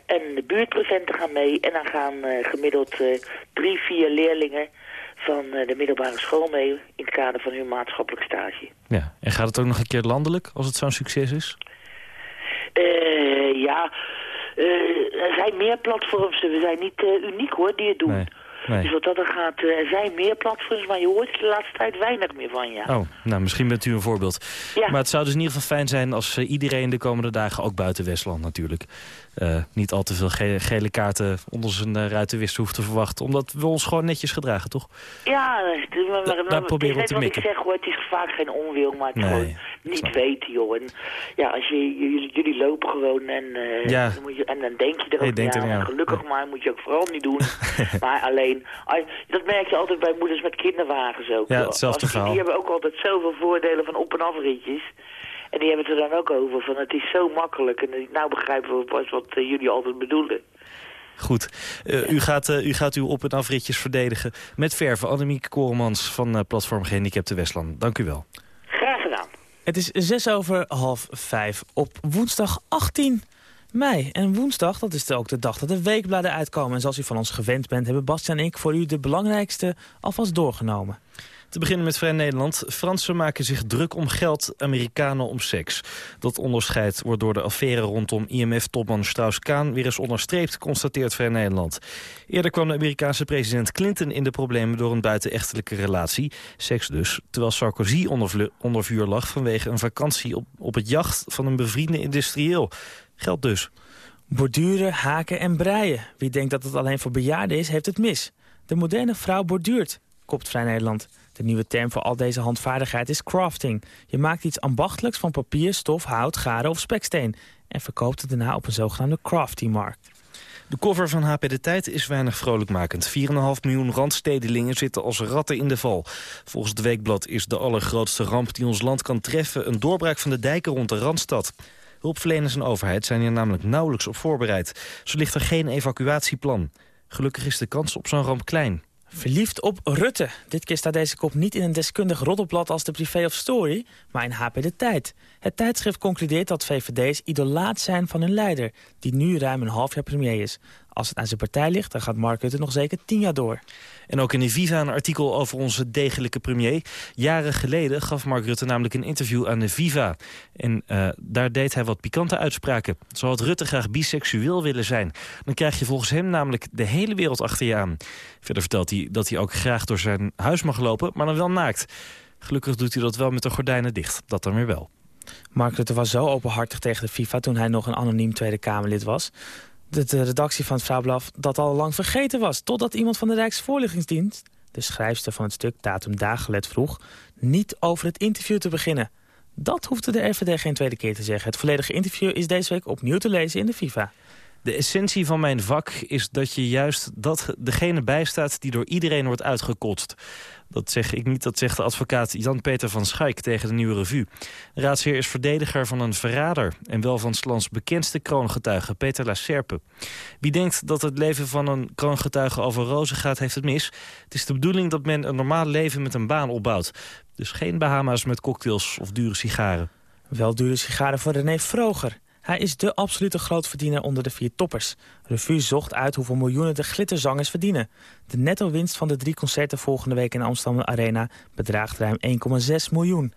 En de buurtpresenten gaan mee. En dan gaan gemiddeld drie, vier leerlingen van eh, de middelbare school mee. In het kader van hun maatschappelijk stage. ja. En gaat het ook nog een keer landelijk als het zo'n succes is? Eh, ja, eh, er zijn meer platforms. We zijn niet uniek hoor, die het doen. Nee. nee. Dus wat dat er gaat, er zijn meer platforms, maar je hoort er de laatste tijd weinig meer van, ja. Oh, nou, misschien bent u een voorbeeld. Ja. Maar het zou dus in ieder geval fijn zijn als iedereen de komende dagen, ook buiten Westland natuurlijk, niet al te veel ge- gele kaarten onder zijn uh, ruitenwist hoeft te verwachten. Omdat we ons gewoon netjes gedragen, toch? Ja, het- maar, maar, daar maar- proberen we te mikken. ik zeg hoor, het is vaak geen onwil, maar het Nee, gewoon niet weten, joh. En ja, als je, jullie, jullie lopen gewoon en, eh, Ja. dan moet je, en dan denk je er ook aan. Gelukkig maar moet je ook vooral niet doen. maar alleen, dat merk je altijd bij moeders met kinderwagens ook. Ja, hetzelfde verhaal. Die hebben ook altijd zoveel voordelen van op- en afritjes. En die hebben het er dan ook over van het is zo makkelijk. En nou begrijpen we pas wat eh, jullie altijd bedoelen. Goed. Eh, u, gaat, eh, u gaat uw op- en afritjes verdedigen met verven. Annemiek Koremans van eh, Platform Gehandicapten Westland. Dank u wel. Graag gedaan. Het is zes over half vijf op woensdag 18 mei. En woensdag, dat is ook de dag dat de weekbladen uitkomen. En zoals u van ons gewend bent, hebben Bas en ik voor u de belangrijkste alvast doorgenomen. Te beginnen met Vrij Nederland. Fransen maken zich druk om geld, Amerikanen om seks. Dat onderscheid wordt door de affaire rondom IMF-topman Strauss-Kaan... weer eens onderstreept, constateert Vrij Nederland. Eerder kwam de Amerikaanse president Clinton in de problemen... door een buitenechtelijke relatie, seks dus... terwijl Sarkozy onder, vuur lag vanwege een vakantie op, op het jacht... van een bevriende industrieel. Geld dus. Borduren, haken en breien. Wie denkt dat het alleen voor bejaarden is, heeft het mis. De moderne vrouw borduurt, kopt Vrij Nederland. De nieuwe term voor al deze handvaardigheid is crafting. Je maakt iets ambachtelijks van papier, stof, hout, garen of speksteen... en verkoopt het daarna op een zogenaamde crafty-markt. De cover van HP De Tijd is weinig vrolijkmakend. 4,5 miljoen randstedelingen zitten als ratten in de val. Volgens het Weekblad is de allergrootste ramp die ons land kan treffen... een doorbraak van de dijken rond de Randstad. Hulpverleners en overheid zijn hier namelijk nauwelijks op voorbereid. Zo ligt er geen evacuatieplan. Gelukkig is de kans op zo'n ramp klein. Verliefd op Rutte. Dit keer staat deze kop niet in een deskundig roddelblad als de Privé of Story, maar in HP De Tijd. Het tijdschrift concludeert dat VVD's idolaat zijn van hun leider, die nu ruim een half jaar premier is. Als het aan zijn partij ligt, dan gaat Mark Rutte nog zeker tien jaar door. En ook in de Viva een artikel over onze degelijke premier. Jaren geleden gaf Mark Rutte namelijk een interview aan de Viva. En eh, daar deed hij wat pikante uitspraken. Zo had Rutte graag biseksueel willen zijn. Dan krijg je volgens hem namelijk de hele wereld achter je aan. Verder vertelt hij dat hij ook graag door zijn huis mag lopen, maar dan wel naakt. Gelukkig doet hij dat wel met de gordijnen dicht. Dat dan weer wel. Mark Rutte was zo openhartig tegen de FIFA toen hij nog een anoniem Tweede Kamerlid was. Dat de redactie van het Vrouwblad dat al lang vergeten was. Totdat iemand van de Rijksvoorlichtingsdienst, de schrijfster van het stuk Datum Dagelet vroeg... niet over het interview te beginnen. Dat hoefde de RVD geen tweede keer te zeggen. Het volledige interview is deze week opnieuw te lezen in de FIFA. De essentie van mijn vak is dat je juist dat degene bijstaat die door iedereen wordt uitgekotst. Dat zeg ik niet, dat zegt de advocaat Jan-Peter van Schaik tegen de Nieuwe Revue. De raadsheer is verdediger van een verrader... en wel van 's lands bekendste kroongetuige, Peter Lacerpe. Wie denkt dat het leven van een kroongetuige over rozen gaat, heeft het mis. Het is de bedoeling dat men een normaal leven met een baan opbouwt. Dus geen Bahama's met cocktails of dure sigaren. Wel dure sigaren voor René Vroger. Hij is de absolute grootverdiener onder de vier toppers. Revue zocht uit hoeveel miljoenen de glitterzangers verdienen. De netto-winst van de drie concerten volgende week in Amsterdam Arena bedraagt ruim 1,6 miljoen.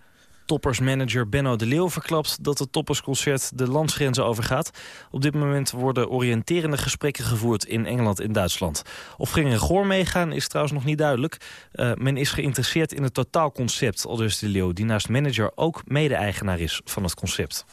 Toppersmanager Benno de Leeuw verklapt dat het toppersconcert de landsgrenzen overgaat. Op dit moment worden oriënterende gesprekken gevoerd in Engeland en Duitsland. Of Ging en Goor meegaan is trouwens nog niet duidelijk. Uh, men is geïnteresseerd in het totaalconcept, aldus de Leeuw... die naast manager ook mede-eigenaar is van het concept.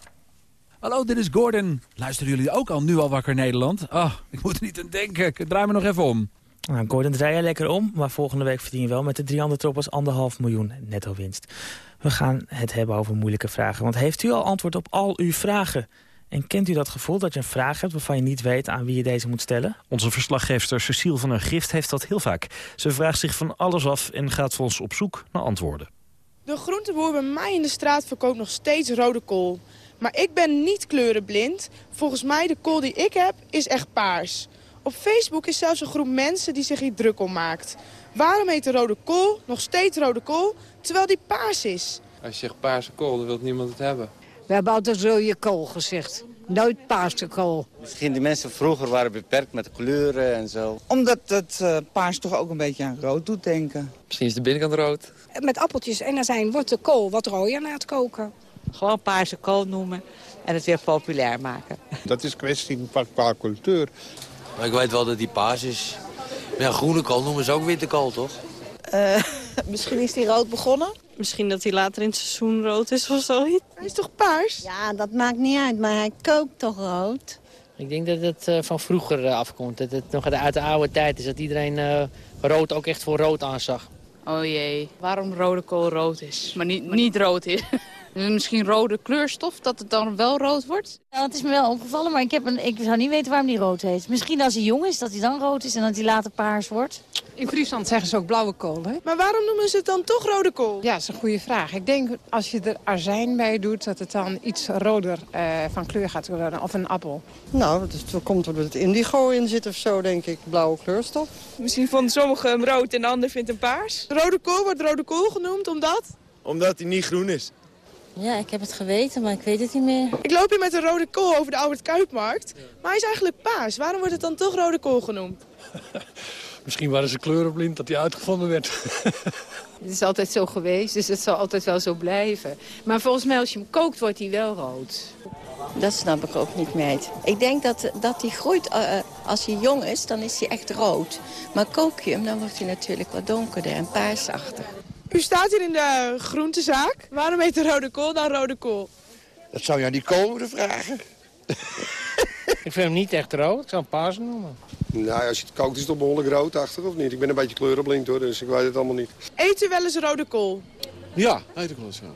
Hallo, dit is Gordon. Luisteren jullie ook al nu al wakker Nederland? Ah, oh, ik moet er niet aan denken. Ik draai me nog even om. Nou, Gordon, draai je lekker om. Maar volgende week verdien je wel met de drie andere toppers anderhalf miljoen netto winst. We gaan het hebben over moeilijke vragen. Want heeft u al antwoord op al uw vragen? En kent u dat gevoel dat je een vraag hebt waarvan je niet weet aan wie je deze moet stellen? Onze verslaggeefster Cecile van der Gift heeft dat heel vaak. Ze vraagt zich van alles af en gaat voor ons op zoek naar antwoorden. De groenteboer bij mij in de straat verkoopt nog steeds rode kool. Maar ik ben niet kleurenblind. Volgens mij de kool die ik heb is echt paars. Op Facebook is zelfs een groep mensen die zich hier druk om maakt. Waarom heet de rode kool nog steeds rode kool, terwijl die paars is? Als je zegt paarse kool, dan wil niemand het hebben. We hebben altijd rode kool gezegd. Nooit paarse kool. Misschien die mensen vroeger waren beperkt met kleuren en zo. Omdat het uh, paars toch ook een beetje aan rood doet denken. Misschien is de binnenkant rood. Met appeltjes en dan zijn, wordt de kool wat rooier na het koken. Gewoon paarse kool noemen en het weer populair maken. Dat is kwestie van qua cultuur. Maar ik weet wel dat die paars is. Maar ja, groene kool noemen ze ook witte kool, toch? Uh, misschien is die rood begonnen. Misschien dat hij later in het seizoen rood is of zoiets. Hij is toch paars? Ja, dat maakt niet uit, maar hij kookt toch rood. Ik denk dat het uh, van vroeger uh, afkomt. Dat het nog uit de oude tijd is. Dat iedereen uh, rood ook echt voor rood aanzag. Oh jee, waarom rode kool rood is, maar niet, niet rood is. Misschien rode kleurstof, dat het dan wel rood wordt? Ja, het is me wel opgevallen, maar ik, heb een, ik zou niet weten waarom die rood heet. Misschien als hij jong is, dat hij dan rood is en dat hij later paars wordt. In Friesland zeggen ze ook blauwe kool, hè? Maar waarom noemen ze het dan toch rode kool? Ja, dat is een goede vraag. Ik denk als je er azijn bij doet, dat het dan iets roder uh, van kleur gaat worden. Of een appel. Nou, dat, is, dat komt omdat het indigo in zit of zo, denk ik. Blauwe kleurstof. Misschien vonden sommigen hem rood en de ander vindt hem paars. Rode kool wordt rode kool genoemd, omdat? Omdat hij niet groen is. Ja, ik heb het geweten, maar ik weet het niet meer. Ik loop hier met een rode kool over de Albert Kuipmarkt. Maar hij is eigenlijk paars. Waarom wordt het dan toch rode kool genoemd? Misschien waren ze kleurenblind dat hij uitgevonden werd. Het is altijd zo geweest, dus het zal altijd wel zo blijven. Maar volgens mij als je hem kookt, wordt hij wel rood. Dat snap ik ook niet, meid. Ik denk dat, dat hij groeit, eh, als hij jong is, dan is hij echt rood. Maar kook je hem, dan wordt hij natuurlijk wat donkerder en paarsachtig. U staat hier in de groentezaak. Waarom heet de rode kool dan rode kool? Dat zou je aan die kool moeten vragen. ik vind hem niet echt rood, ik zou hem paars noemen. Nou, als je het kookt is het op behoorlijk roodachtig of niet? Ik ben een beetje kleurenblind hoor, dus ik weet het allemaal niet. Eet u wel eens rode kool? Ja, eet ik wel eens, ja.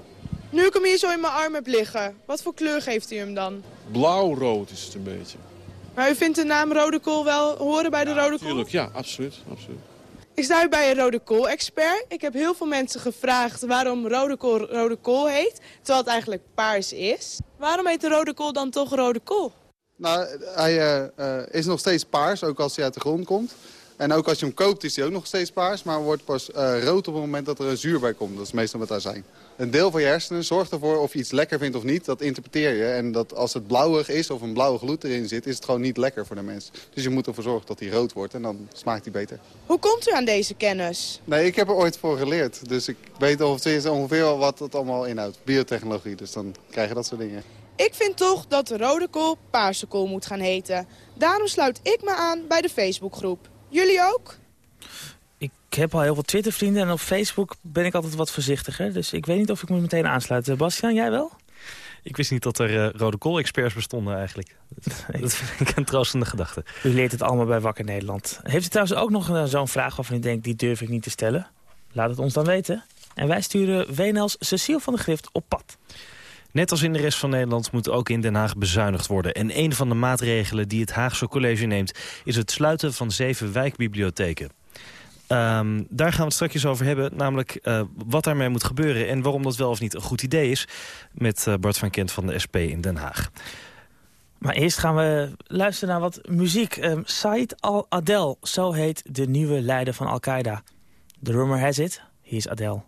Nu ik hem hier zo in mijn arm heb liggen, wat voor kleur geeft u hem dan? Blauw-rood is het een beetje. Maar u vindt de naam rode kool wel horen bij de rode kool? Tuurlijk, ja, absoluut, absoluut. Ik sta bij een rode kool-expert. Ik heb heel veel mensen gevraagd waarom rode kool rode kool heet, terwijl het eigenlijk paars is. Waarom heet de rode kool dan toch rode kool? Nou, hij uh, is nog steeds paars, ook als hij uit de grond komt. En ook als je hem koopt is hij ook nog steeds paars, maar wordt pas uh, rood op het moment dat er een zuur bij komt. Dat is meestal met azijn. Een deel van je hersenen zorgt ervoor of je iets lekker vindt of niet. Dat interpreteer je. En dat als het blauwig is of een blauwe gloed erin zit, is het gewoon niet lekker voor de mens. Dus je moet ervoor zorgen dat hij rood wordt en dan smaakt hij beter. Hoe komt u aan deze kennis? Nee, ik heb er ooit voor geleerd. Dus ik weet ongeveer, wat het allemaal inhoudt. Biotechnologie, dus dan krijg je dat soort dingen. Ik vind toch dat de rode kool paarse kool moet gaan heten. Daarom sluit ik me aan bij de Facebookgroep. Jullie ook? Ik heb al heel veel Twitter-vrienden en op Facebook ben ik altijd wat voorzichtiger. Dus ik weet niet of ik me meteen aansluit. Bastiaan, jij wel? Ik wist niet dat er uh, rode kool-experts bestonden eigenlijk. Dat vind ik een troostende gedachte. U leert het allemaal bij Wakker Nederland. Heeft u trouwens ook nog uh, zo'n vraag waarvan u denkt... die durf ik niet te stellen? Laat het ons dan weten. En wij sturen WNL's Cecile van de Grift op pad. Net als in de rest van Nederland moet ook in Den Haag bezuinigd worden. En een van de maatregelen die het Haagse college neemt... is het sluiten van zeven wijkbibliotheken. Um, daar gaan we het straks over hebben. Namelijk uh, wat daarmee moet gebeuren en waarom dat wel of niet een goed idee is. Met uh, Bart van Kent van de SP in Den Haag. Maar eerst gaan we luisteren naar wat muziek. Um, Said al-Adel, zo heet de nieuwe leider van Al-Qaeda. The rumor has it, hier is Adel.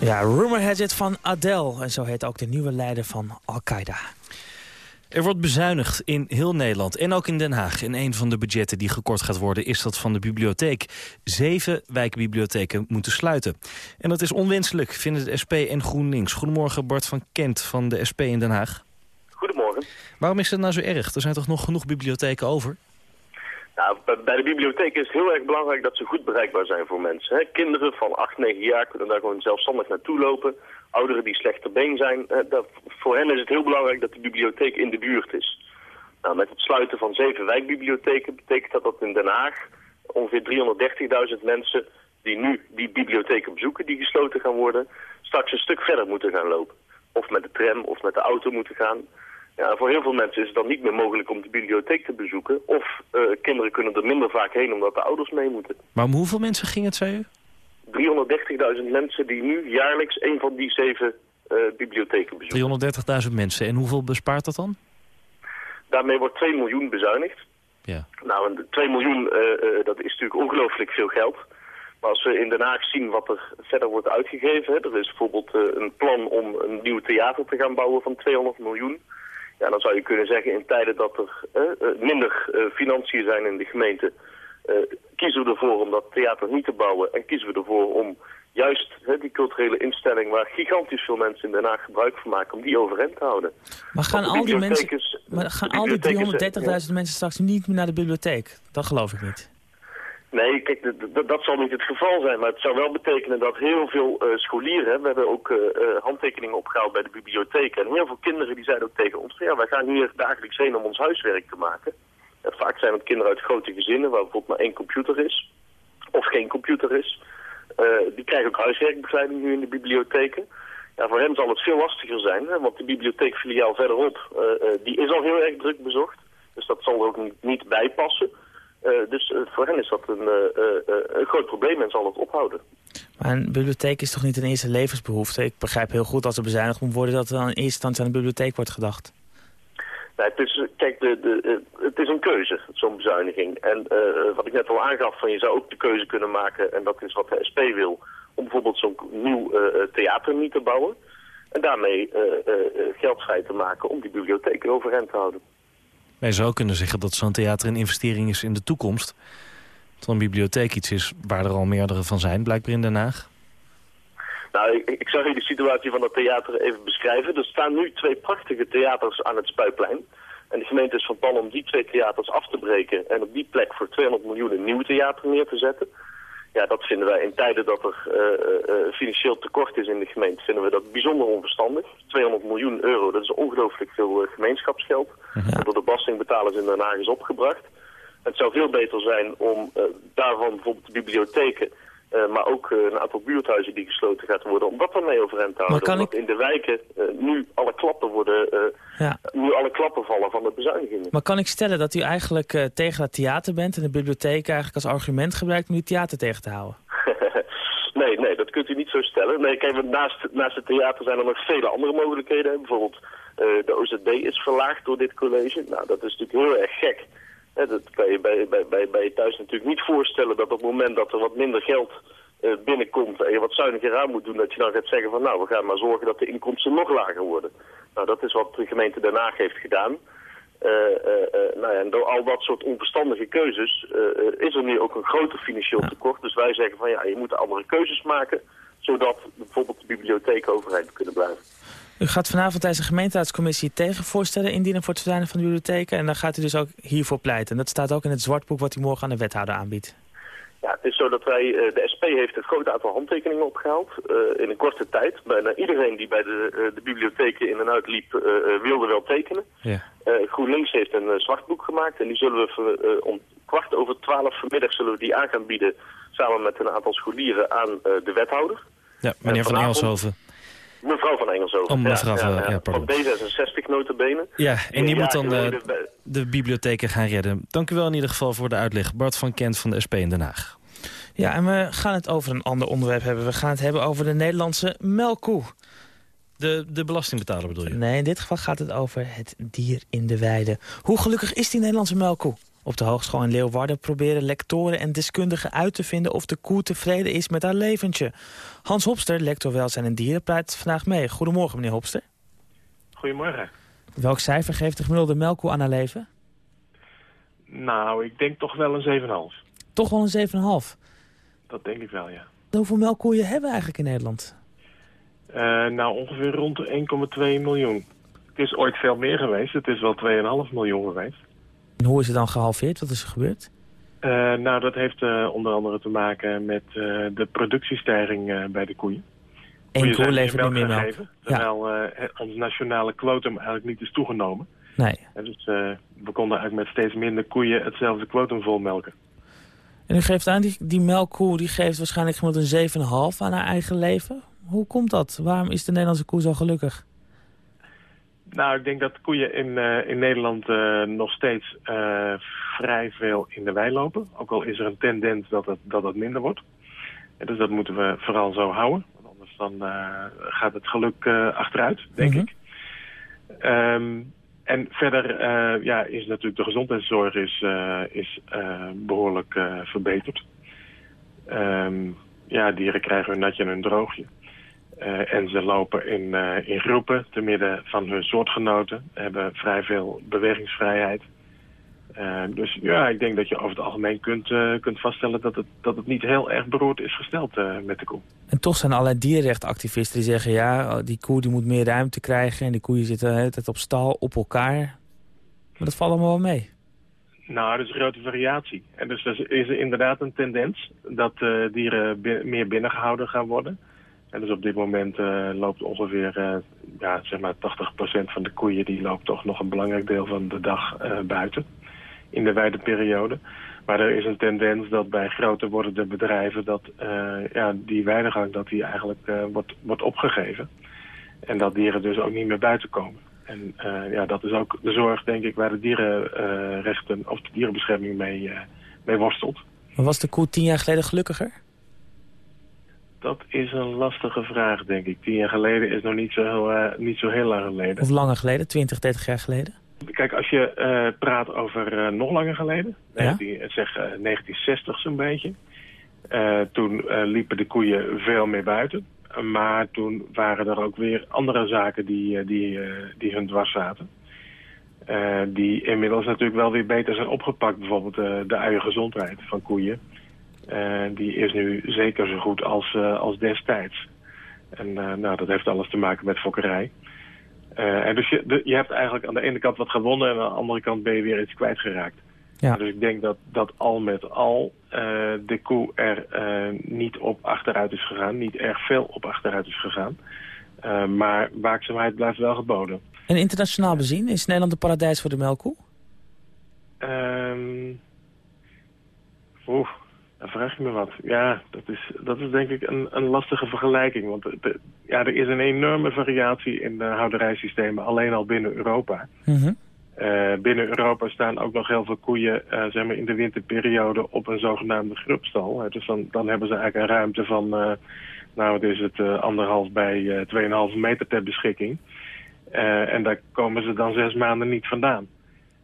Ja, Rumor Has It van Adele. En zo heet ook de nieuwe leider van Al-Qaeda. Er wordt bezuinigd in heel Nederland en ook in Den Haag. En een van de budgetten die gekort gaat worden is dat van de bibliotheek. Zeven wijkbibliotheken moeten sluiten. En dat is onwenselijk, vinden de SP en GroenLinks. Goedemorgen Bart van Kent van de SP in Den Haag. Goedemorgen. Waarom is het nou zo erg? Er zijn toch nog genoeg bibliotheken over? Nou, bij, de bibliotheek is het heel erg belangrijk dat ze goed bereikbaar zijn voor mensen. Hè? Kinderen van 8, 9 jaar kunnen daar gewoon zelfstandig naartoe lopen. Ouderen die slecht ter been zijn, hè, dat, voor hen is het heel belangrijk dat de bibliotheek in de buurt is. Nou, met het sluiten van zeven wijkbibliotheken betekent dat dat in Den Haag ongeveer 330.000 mensen die nu die bibliotheken bezoeken, die gesloten gaan worden, straks een stuk verder moeten gaan lopen. Of met de tram of met de auto moeten gaan. Ja, voor heel veel mensen is het dan niet meer mogelijk om de bibliotheek te bezoeken. Of uh, kinderen kunnen er minder vaak heen omdat de ouders mee moeten. Maar om hoeveel mensen ging het, zei u? 330.000 mensen die nu jaarlijks een van die zeven uh, bibliotheken bezoeken. 330.000 mensen. En hoeveel bespaart dat dan? Daarmee wordt 2 miljoen bezuinigd. Ja. Nou, 2 miljoen, uh, dat is natuurlijk ongelooflijk veel geld. Maar als we in Den Haag zien wat er verder wordt uitgegeven... Hè, er is bijvoorbeeld een plan om een nieuw theater te gaan bouwen van 200 miljoen... Ja, dan zou je kunnen zeggen in tijden dat er minder financiën zijn in de gemeente... Uh, kiezen we ervoor om dat theater niet te bouwen en kiezen we ervoor om juist die culturele instelling... waar gigantisch veel mensen in Den Haag gebruik van maken, om die overeind te houden. Maar gaan al die mensen, maar gaan al die 330.000 mensen straks niet meer naar de bibliotheek? Dat geloof ik niet. Nee, kijk, dat zal niet het geval zijn. Maar het zou wel betekenen dat heel veel uh, scholieren... we hebben ook uh, handtekeningen opgehaald bij de bibliotheek... en heel veel kinderen die zeiden ook tegen ons... ja, wij gaan hier dagelijks heen om ons huiswerk te maken. En vaak zijn het kinderen uit grote gezinnen... waar bijvoorbeeld maar één computer is. Of geen computer is. die krijgen ook huiswerkbegeleiding nu in de bibliotheken. Ja, voor hen zal het veel lastiger zijn... Hè, want de bibliotheekfiliaal verderop... die is al heel erg druk bezocht. Dus dat zal er ook niet, niet bij passen... Uh, dus uh, voor hen is dat een, uh, een groot probleem en zal het ophouden. Maar een bibliotheek is toch niet een eerste levensbehoefte? Ik begrijp heel goed als er bezuinigd moet worden... dat er dan in eerste instantie aan de bibliotheek wordt gedacht. Nee, het, is, kijk, de, de, het is een keuze, zo'n bezuiniging. En wat ik net al aangaf, van je zou ook de keuze kunnen maken... en dat is wat de SP wil, om bijvoorbeeld zo'n nieuw theater niet te bouwen... en daarmee geld vrij te maken om die bibliotheek overeind te houden. Wij zou kunnen zeggen dat zo'n theater een investering is in de toekomst. Dat een bibliotheek iets is waar er al meerdere van zijn, blijkbaar in Den Haag. Nou, ik, ik zag hier de situatie van dat theater even beschrijven. Er staan nu twee prachtige theaters aan het Spuiplein. En de gemeente is van plan om die twee theaters af te breken... en op die plek voor 200 miljoen een nieuw theater neer te zetten. Ja, dat vinden wij in tijden dat er uh, uh, financieel tekort is in de gemeente... vinden we dat bijzonder onverstandig. 200 miljoen euro, dat is ongelooflijk veel gemeenschapsgeld... Dat door de belastingbetalers in Den Haag is opgebracht. Het zou veel beter zijn om daarvan bijvoorbeeld de bibliotheken... maar ook een aantal buurthuizen die gesloten gaat worden... om dat dan mee overeind te houden. Omdat ik... in de wijken nu alle klappen worden... Ja. nu alle klappen vallen van de bezuinigingen. Maar kan ik stellen dat u eigenlijk tegen het theater bent... en de bibliotheek eigenlijk als argument gebruikt om het theater tegen te houden? nee, nee, dat kunt u niet zo stellen. Nee, kijk, naast, naast het theater zijn er nog vele andere mogelijkheden. Bijvoorbeeld de OZD is verlaagd door dit college. Nou, dat is natuurlijk heel erg gek. Hè, dat kan je bij, bij, bij, bij je thuis natuurlijk niet voorstellen... dat op het moment dat er wat minder geld uh, binnenkomt en je wat zuiniger aan moet doen... dat je dan gaat zeggen van nou, we gaan maar zorgen dat de inkomsten nog lager worden. Nou, dat is wat de gemeente Den Haag heeft gedaan. Uh, uh, nou ja, en door al dat soort onverstandige keuzes is er nu ook een groter financieel tekort. Dus wij zeggen van ja, je moet andere keuzes maken, zodat bijvoorbeeld de bibliotheken overeind kunnen blijven. U gaat vanavond tijdens de gemeenteraadscommissie tegenvoorstellen indienen voor het verdwijnen van de bibliotheken. En dan gaat u dus ook hiervoor pleiten. En dat staat ook in het zwartboek wat u morgen aan de wethouder aanbiedt. Ja, het is zo dat wij, de SP heeft een groot aantal handtekeningen opgehaald uh, in een korte tijd. Bijna iedereen die bij de, uh, de bibliotheken in en uit liep uh, wilde wel tekenen. Ja. GroenLinks heeft een zwartboek gemaakt en die zullen we om kwart over twaalf vanmiddag zullen we die aan gaan bieden samen met een aantal scholieren aan de wethouder. Ja, meneer Van Engelshoven. Mevrouw van Engelshoven. Oh, mevrouw ja, van, ja, ja, pardon. Van D66 notabene. Ja, en die moet dan de, de bibliotheken gaan redden. Dank u wel in ieder geval voor de uitleg. Bart van Kent van de SP in Den Haag. Ja, en we gaan het over een ander onderwerp hebben. We gaan het hebben over de Nederlandse melkkoe. De, de belastingbetaler bedoel je? Nee, in dit geval gaat het over het dier in de weide. Hoe gelukkig is die Nederlandse melkkoe? Op de Hogeschool in Leeuwarden proberen lectoren en deskundigen uit te vinden... of de koe tevreden is met haar leventje. Hans Hopster, lector welzijn en dieren, praat vandaag mee. Goedemorgen, meneer Hopster. Goedemorgen. Welk cijfer geeft de gemiddelde melkkoe aan haar leven? Nou, ik denk toch wel een 7,5. Toch wel een 7,5? Dat denk ik wel, ja. Hoeveel melkkoeien hebben we eigenlijk in Nederland? Uh, nou, ongeveer rond de 1,2 miljoen. Het is ooit veel meer geweest. Het is wel 2,5 miljoen geweest. En hoe is het dan gehalveerd? Wat is er gebeurd? Uh, nou, dat heeft uh, onder andere te maken met uh, de productiestijging bij de koeien. Eén koe levert niet meer melk. Terwijl ons nationale kwotum eigenlijk niet is toegenomen. Nee. En dus we konden eigenlijk met steeds minder koeien hetzelfde kwotum volmelken. En u geeft aan, die, die melkkoe die geeft waarschijnlijk gemiddeld een 7,5 aan haar eigen leven. Hoe komt dat? Waarom is de Nederlandse koe zo gelukkig? Nou, ik denk dat koeien in, uh, in Nederland uh, nog steeds uh, vrij veel in de wei lopen. Ook al is er een tendens dat het, dat het minder wordt. En dus dat moeten we vooral zo houden. Want anders dan gaat het geluk achteruit, denk -hmm. ik. Um, en verder ja, is natuurlijk de gezondheidszorg is, is behoorlijk verbeterd. Um, ja, dieren krijgen een natje en een droogje. Uh, en ze lopen in, uh, in groepen te midden van hun soortgenoten. Hebben vrij veel bewegingsvrijheid. Uh, dus ja, ik denk dat je over het algemeen kunt, kunt vaststellen dat het, dat het niet heel erg beroerd is gesteld met de koe. En toch zijn allerlei dierenrechtenactivisten die zeggen... ja, die koe die moet meer ruimte krijgen en die koeien zitten de hele tijd op stal, op elkaar. Maar dat valt allemaal wel mee. Nou, er is een grote variatie. En dus er is inderdaad een tendens dat dieren meer binnengehouden gaan worden... En dus op dit moment uh, loopt ongeveer uh, ja, zeg maar 80% van de koeien... die loopt toch nog een belangrijk deel van de dag uh, buiten. In de wijde periode. Maar er is een tendens dat bij groter wordende bedrijven... dat ja, die weidegang dat die eigenlijk wordt, wordt opgegeven. En dat dieren dus ook niet meer buiten komen. En ja, dat is ook de zorg, denk ik, waar de dierenrechten of de dierenbescherming mee, mee worstelt. Maar was de koe tien jaar geleden gelukkiger? Dat is een lastige vraag, denk ik. Tien jaar geleden is nog niet zo, heel, uh, niet zo heel lang geleden. Of langer geleden, 20, 30 jaar geleden? Kijk, als je uh, praat over uh, nog langer geleden, ja? 19, zeg 1960 zo'n beetje. toen liepen de koeien veel meer buiten. Maar toen waren er ook weer andere zaken die, die, die hun dwars zaten. die inmiddels natuurlijk wel weer beter zijn opgepakt. Bijvoorbeeld de uiengezondheid van koeien. Uh, die is nu zeker zo goed als, uh, als destijds. En uh, nou, dat heeft alles te maken met fokkerij. en dus je, de, je hebt eigenlijk aan de ene kant wat gewonnen... en aan de andere kant ben je weer iets kwijtgeraakt. Ja. Dus ik denk dat, dat al met al de koe er niet op achteruit is gegaan. Niet erg veel op achteruit is gegaan. maar waakzaamheid blijft wel geboden. En internationaal bezien, is Nederland een paradijs voor de melkkoe? Um, Oeh, dan vraag je me wat. Ja, dat is, dat is denk ik een, een lastige vergelijking. Want de, ja, er is een enorme variatie in de houderijsystemen, alleen al binnen Europa. Mm uh, binnen Europa staan ook nog heel veel koeien uh, zeg maar in de winterperiode op een zogenaamde grubstal. dus dan, dan hebben ze eigenlijk een ruimte van, uh, nou wat is het, anderhalf bij 2,5 meter ter beschikking. en daar komen ze dan zes maanden niet vandaan.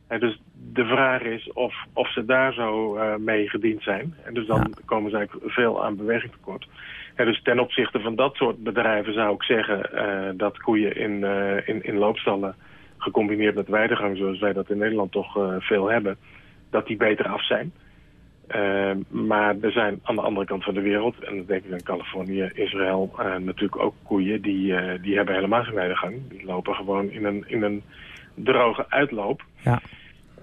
Dus de vraag is of, of ze daar zo uh, mee gediend zijn. En dus dan ja. komen ze eigenlijk veel aan beweging tekort. En dus ten opzichte van dat soort bedrijven zou ik zeggen uh, dat koeien in, uh, in, in loopstallen gecombineerd met weidegang, zoals wij dat in Nederland toch veel hebben, dat die beter af zijn. maar er zijn aan de andere kant van de wereld, en dat denk ik aan Californië, Israël, natuurlijk ook koeien die, die hebben helemaal geen weidegang. Die lopen gewoon in een, in een droge uitloop. Ja.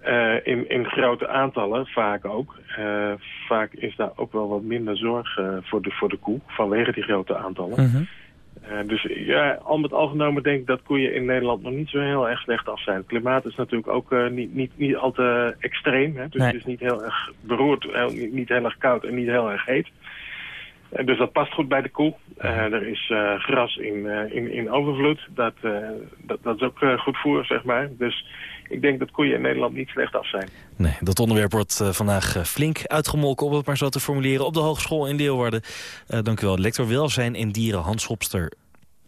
Uh, in, in grote aantallen, vaak ook. Uh, vaak is daar ook wel wat minder zorg uh, voor, de, voor de koe, vanwege die grote aantallen. -hmm. dus ja, al met al genomen denk ik dat koeien in Nederland nog niet zo heel erg slecht af zijn. Het klimaat is natuurlijk ook niet, niet, niet al te extreem. Hè? Dus nee. het is niet heel erg beroerd, heel, niet, niet heel erg koud en niet heel erg heet. En dus dat past goed bij de koe. er is gras in, in, in overvloed. Dat, dat, dat is ook goed voer, zeg maar. Dus ik denk dat koeien in Nederland niet slecht af zijn. Nee, dat onderwerp wordt uh, vandaag uh, flink uitgemolken, om het maar zo te formuleren, op de Hogeschool in Leeuwarden. Uh, dank u wel, lector welzijn en dieren Hans Hopster.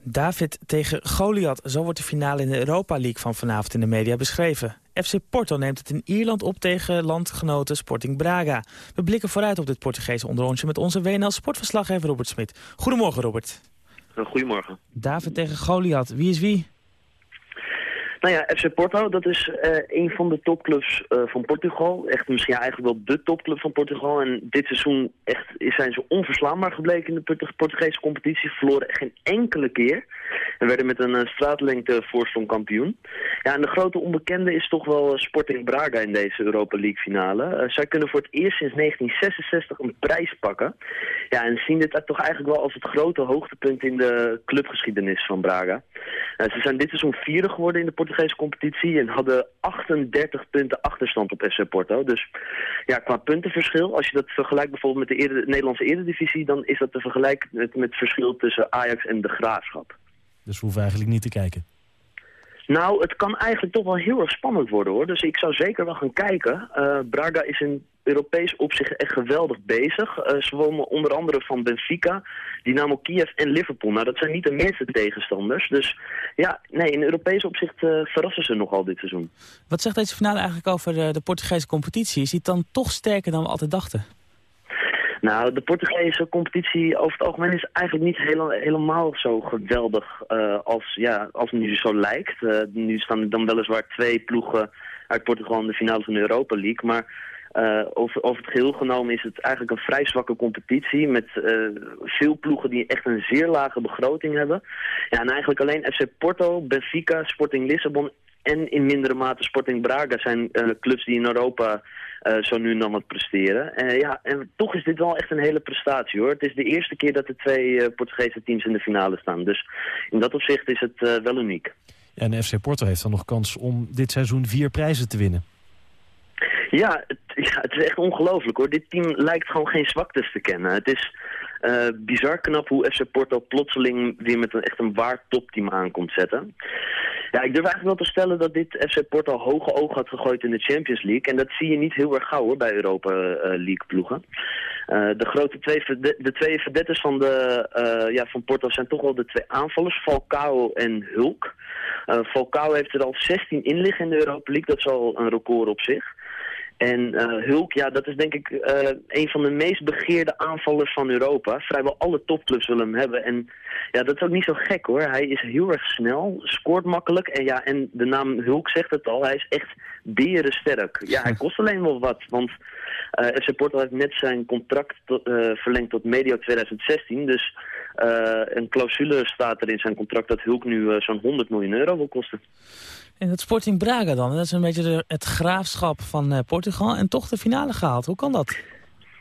David tegen Goliath, zo wordt de finale in de Europa League van vanavond in de media beschreven. FC Porto neemt het in Ierland op tegen landgenoten Sporting Braga. We blikken vooruit op dit Portugese onderrondje met onze WNL sportverslaggever Robert Smit. Goedemorgen Robert. Goedemorgen. David tegen Goliath, wie is wie? Nou ja, FC Porto, dat is uh, een van de topclubs uh, van Portugal. Echt misschien ja, eigenlijk wel de topclub van Portugal. En dit seizoen echt zijn ze onverslaanbaar gebleken in de Portugese competitie. Verloren geen enkele keer. En werden met een straatlengte voorsprong kampioen. Ja, en de grote onbekende is toch wel Sporting Braga in deze Europa League finale. zij kunnen voor het eerst sinds 1966 een prijs pakken. Ja, en zien dit toch eigenlijk wel als het grote hoogtepunt in de clubgeschiedenis van Braga. ze zijn dit seizoen vierde geworden in de Portugese competitie en hadden 38 punten achterstand op FC Porto. Dus ja, qua puntenverschil, als je dat vergelijkt bijvoorbeeld met de, eerder, Nederlandse Eredivisie, dan is dat te vergelijken met, met het verschil tussen Ajax en de Graafschap. Dus we hoeven eigenlijk niet te kijken. Nou, het kan eigenlijk toch wel heel erg spannend worden hoor. Dus ik zou zeker wel gaan kijken. Uh, Braga is in Europees opzicht echt geweldig bezig. Uh, ze wonen onder andere van Benfica, Dynamo Kiev en Liverpool. Nou, dat zijn niet de minste tegenstanders. Dus ja, nee, in Europees opzicht uh, verrassen ze nogal dit seizoen. Wat zegt deze finale eigenlijk over de, de Portugese competitie? Is die dan toch sterker dan we altijd dachten? Nou, de Portugese competitie over het algemeen is eigenlijk niet helemaal zo geweldig uh, als, ja, als het nu zo lijkt. Nu staan er dan weliswaar twee ploegen uit Portugal in de finale van de Europa League. Maar uh, over, het geheel genomen is het eigenlijk een vrij zwakke competitie met veel ploegen die echt een zeer lage begroting hebben. Ja, en eigenlijk alleen FC Porto, Benfica, Sporting Lissabon en in mindere mate Sporting Braga zijn clubs die in Europa zo nu en dan wat presteren. Ja, en toch is dit wel echt een hele prestatie hoor. Het is de eerste keer dat de twee Portugese teams in de finale staan. Dus in dat opzicht is het wel uniek. En FC Porto heeft dan nog kans om dit seizoen vier prijzen te winnen. Ja, het, het is echt ongelooflijk hoor. Dit team lijkt gewoon geen zwaktes te kennen. Het is uh, bizar knap hoe FC Porto plotseling weer met een echt een waar topteam aankomt zetten. Ja, ik durf eigenlijk wel te stellen dat dit FC Porto hoge ogen had gegooid in de Champions League. En dat zie je niet heel erg gauw hoor, bij Europa uh, League ploegen. Uh, de grote twee, de twee verdetters van, de, ja, van Porto zijn toch wel de twee aanvallers, Falcao en Hulk. Falcao heeft er al 16 in liggen in de Europa League, dat is al een record op zich. En uh, Hulk, ja, dat is denk ik uh, een van de meest begeerde aanvallers van Europa. Vrijwel alle topclubs willen hem hebben. En ja, dat is ook niet zo gek hoor. Hij is heel erg snel, scoort makkelijk. En ja, en de naam Hulk zegt het al, hij is echt berensterk. Ja, hij kost alleen wel wat, want uh, FC Porto heeft net zijn contract tot, verlengd tot medio 2016. Dus een clausule staat er in zijn contract dat Hulk nu zo'n 100 miljoen euro wil kosten. En het Sporting Braga dan, dat is een beetje de, het graafschap van uh, Portugal en toch de finale gehaald. Hoe kan dat?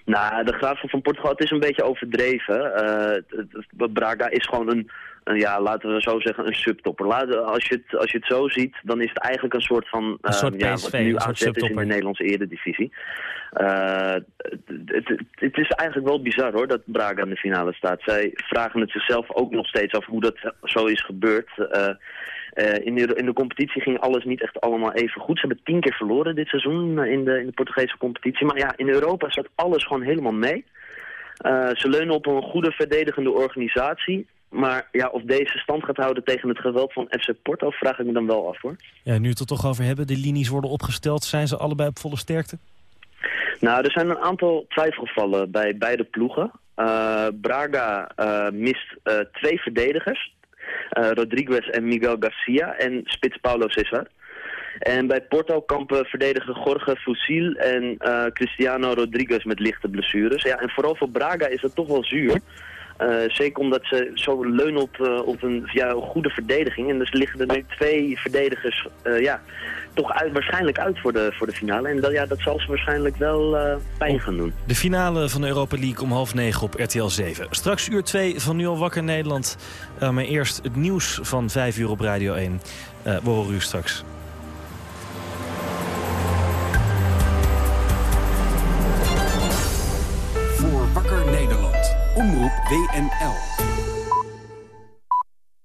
Nou, de graafschap van Portugal, het is een beetje overdreven. Uh, Braga is gewoon een, een, ja, laten we zo zeggen, een subtopper. Als, je het, als je het zo ziet, dan is het eigenlijk een soort van... Een soort PSV, ja, wat nu AZ is in de Nederlandse eredivisie. Uh, het, het, het, is eigenlijk wel bizar hoor, dat Braga in de finale staat. Zij vragen het zichzelf ook nog steeds af hoe dat zo is gebeurd. Uh, in, de, in de competitie ging alles niet echt allemaal even goed. Ze hebben tien keer verloren dit seizoen uh, in, de, in de Portugese competitie. Maar ja, in Europa staat alles gewoon helemaal mee. Uh, ze leunen op een goede verdedigende organisatie. Maar ja, of deze stand gaat houden tegen het geweld van FC Porto, vraag ik me dan wel af hoor. Ja, nu het er toch over hebben, de linies worden opgesteld. Zijn ze allebei op volle sterkte? Nou, er zijn een aantal twijfelgevallen bij beide ploegen. Braga mist twee verdedigers. Uh, Rodriguez en Miguel Garcia en spits Paulo Cesar. En bij Porto kampen verdedigen Jorge Fusil en uh, Cristiano Rodriguez met lichte blessures. Ja, en vooral voor Braga is dat toch wel zuur. Uh, zeker omdat ze zo leunen op, uh, op een goede verdediging. En dus liggen er nu twee verdedigers uh, ja, toch uit, waarschijnlijk uit voor de, voor de finale. En dat, ja, dat zal ze waarschijnlijk wel pijn gaan doen. De finale van de Europa League om half negen op RTL 7. Straks uur 2 van Nu al wakker Nederland. maar eerst het nieuws van 5 uur op Radio 1. we horen u straks. Omroep WNL.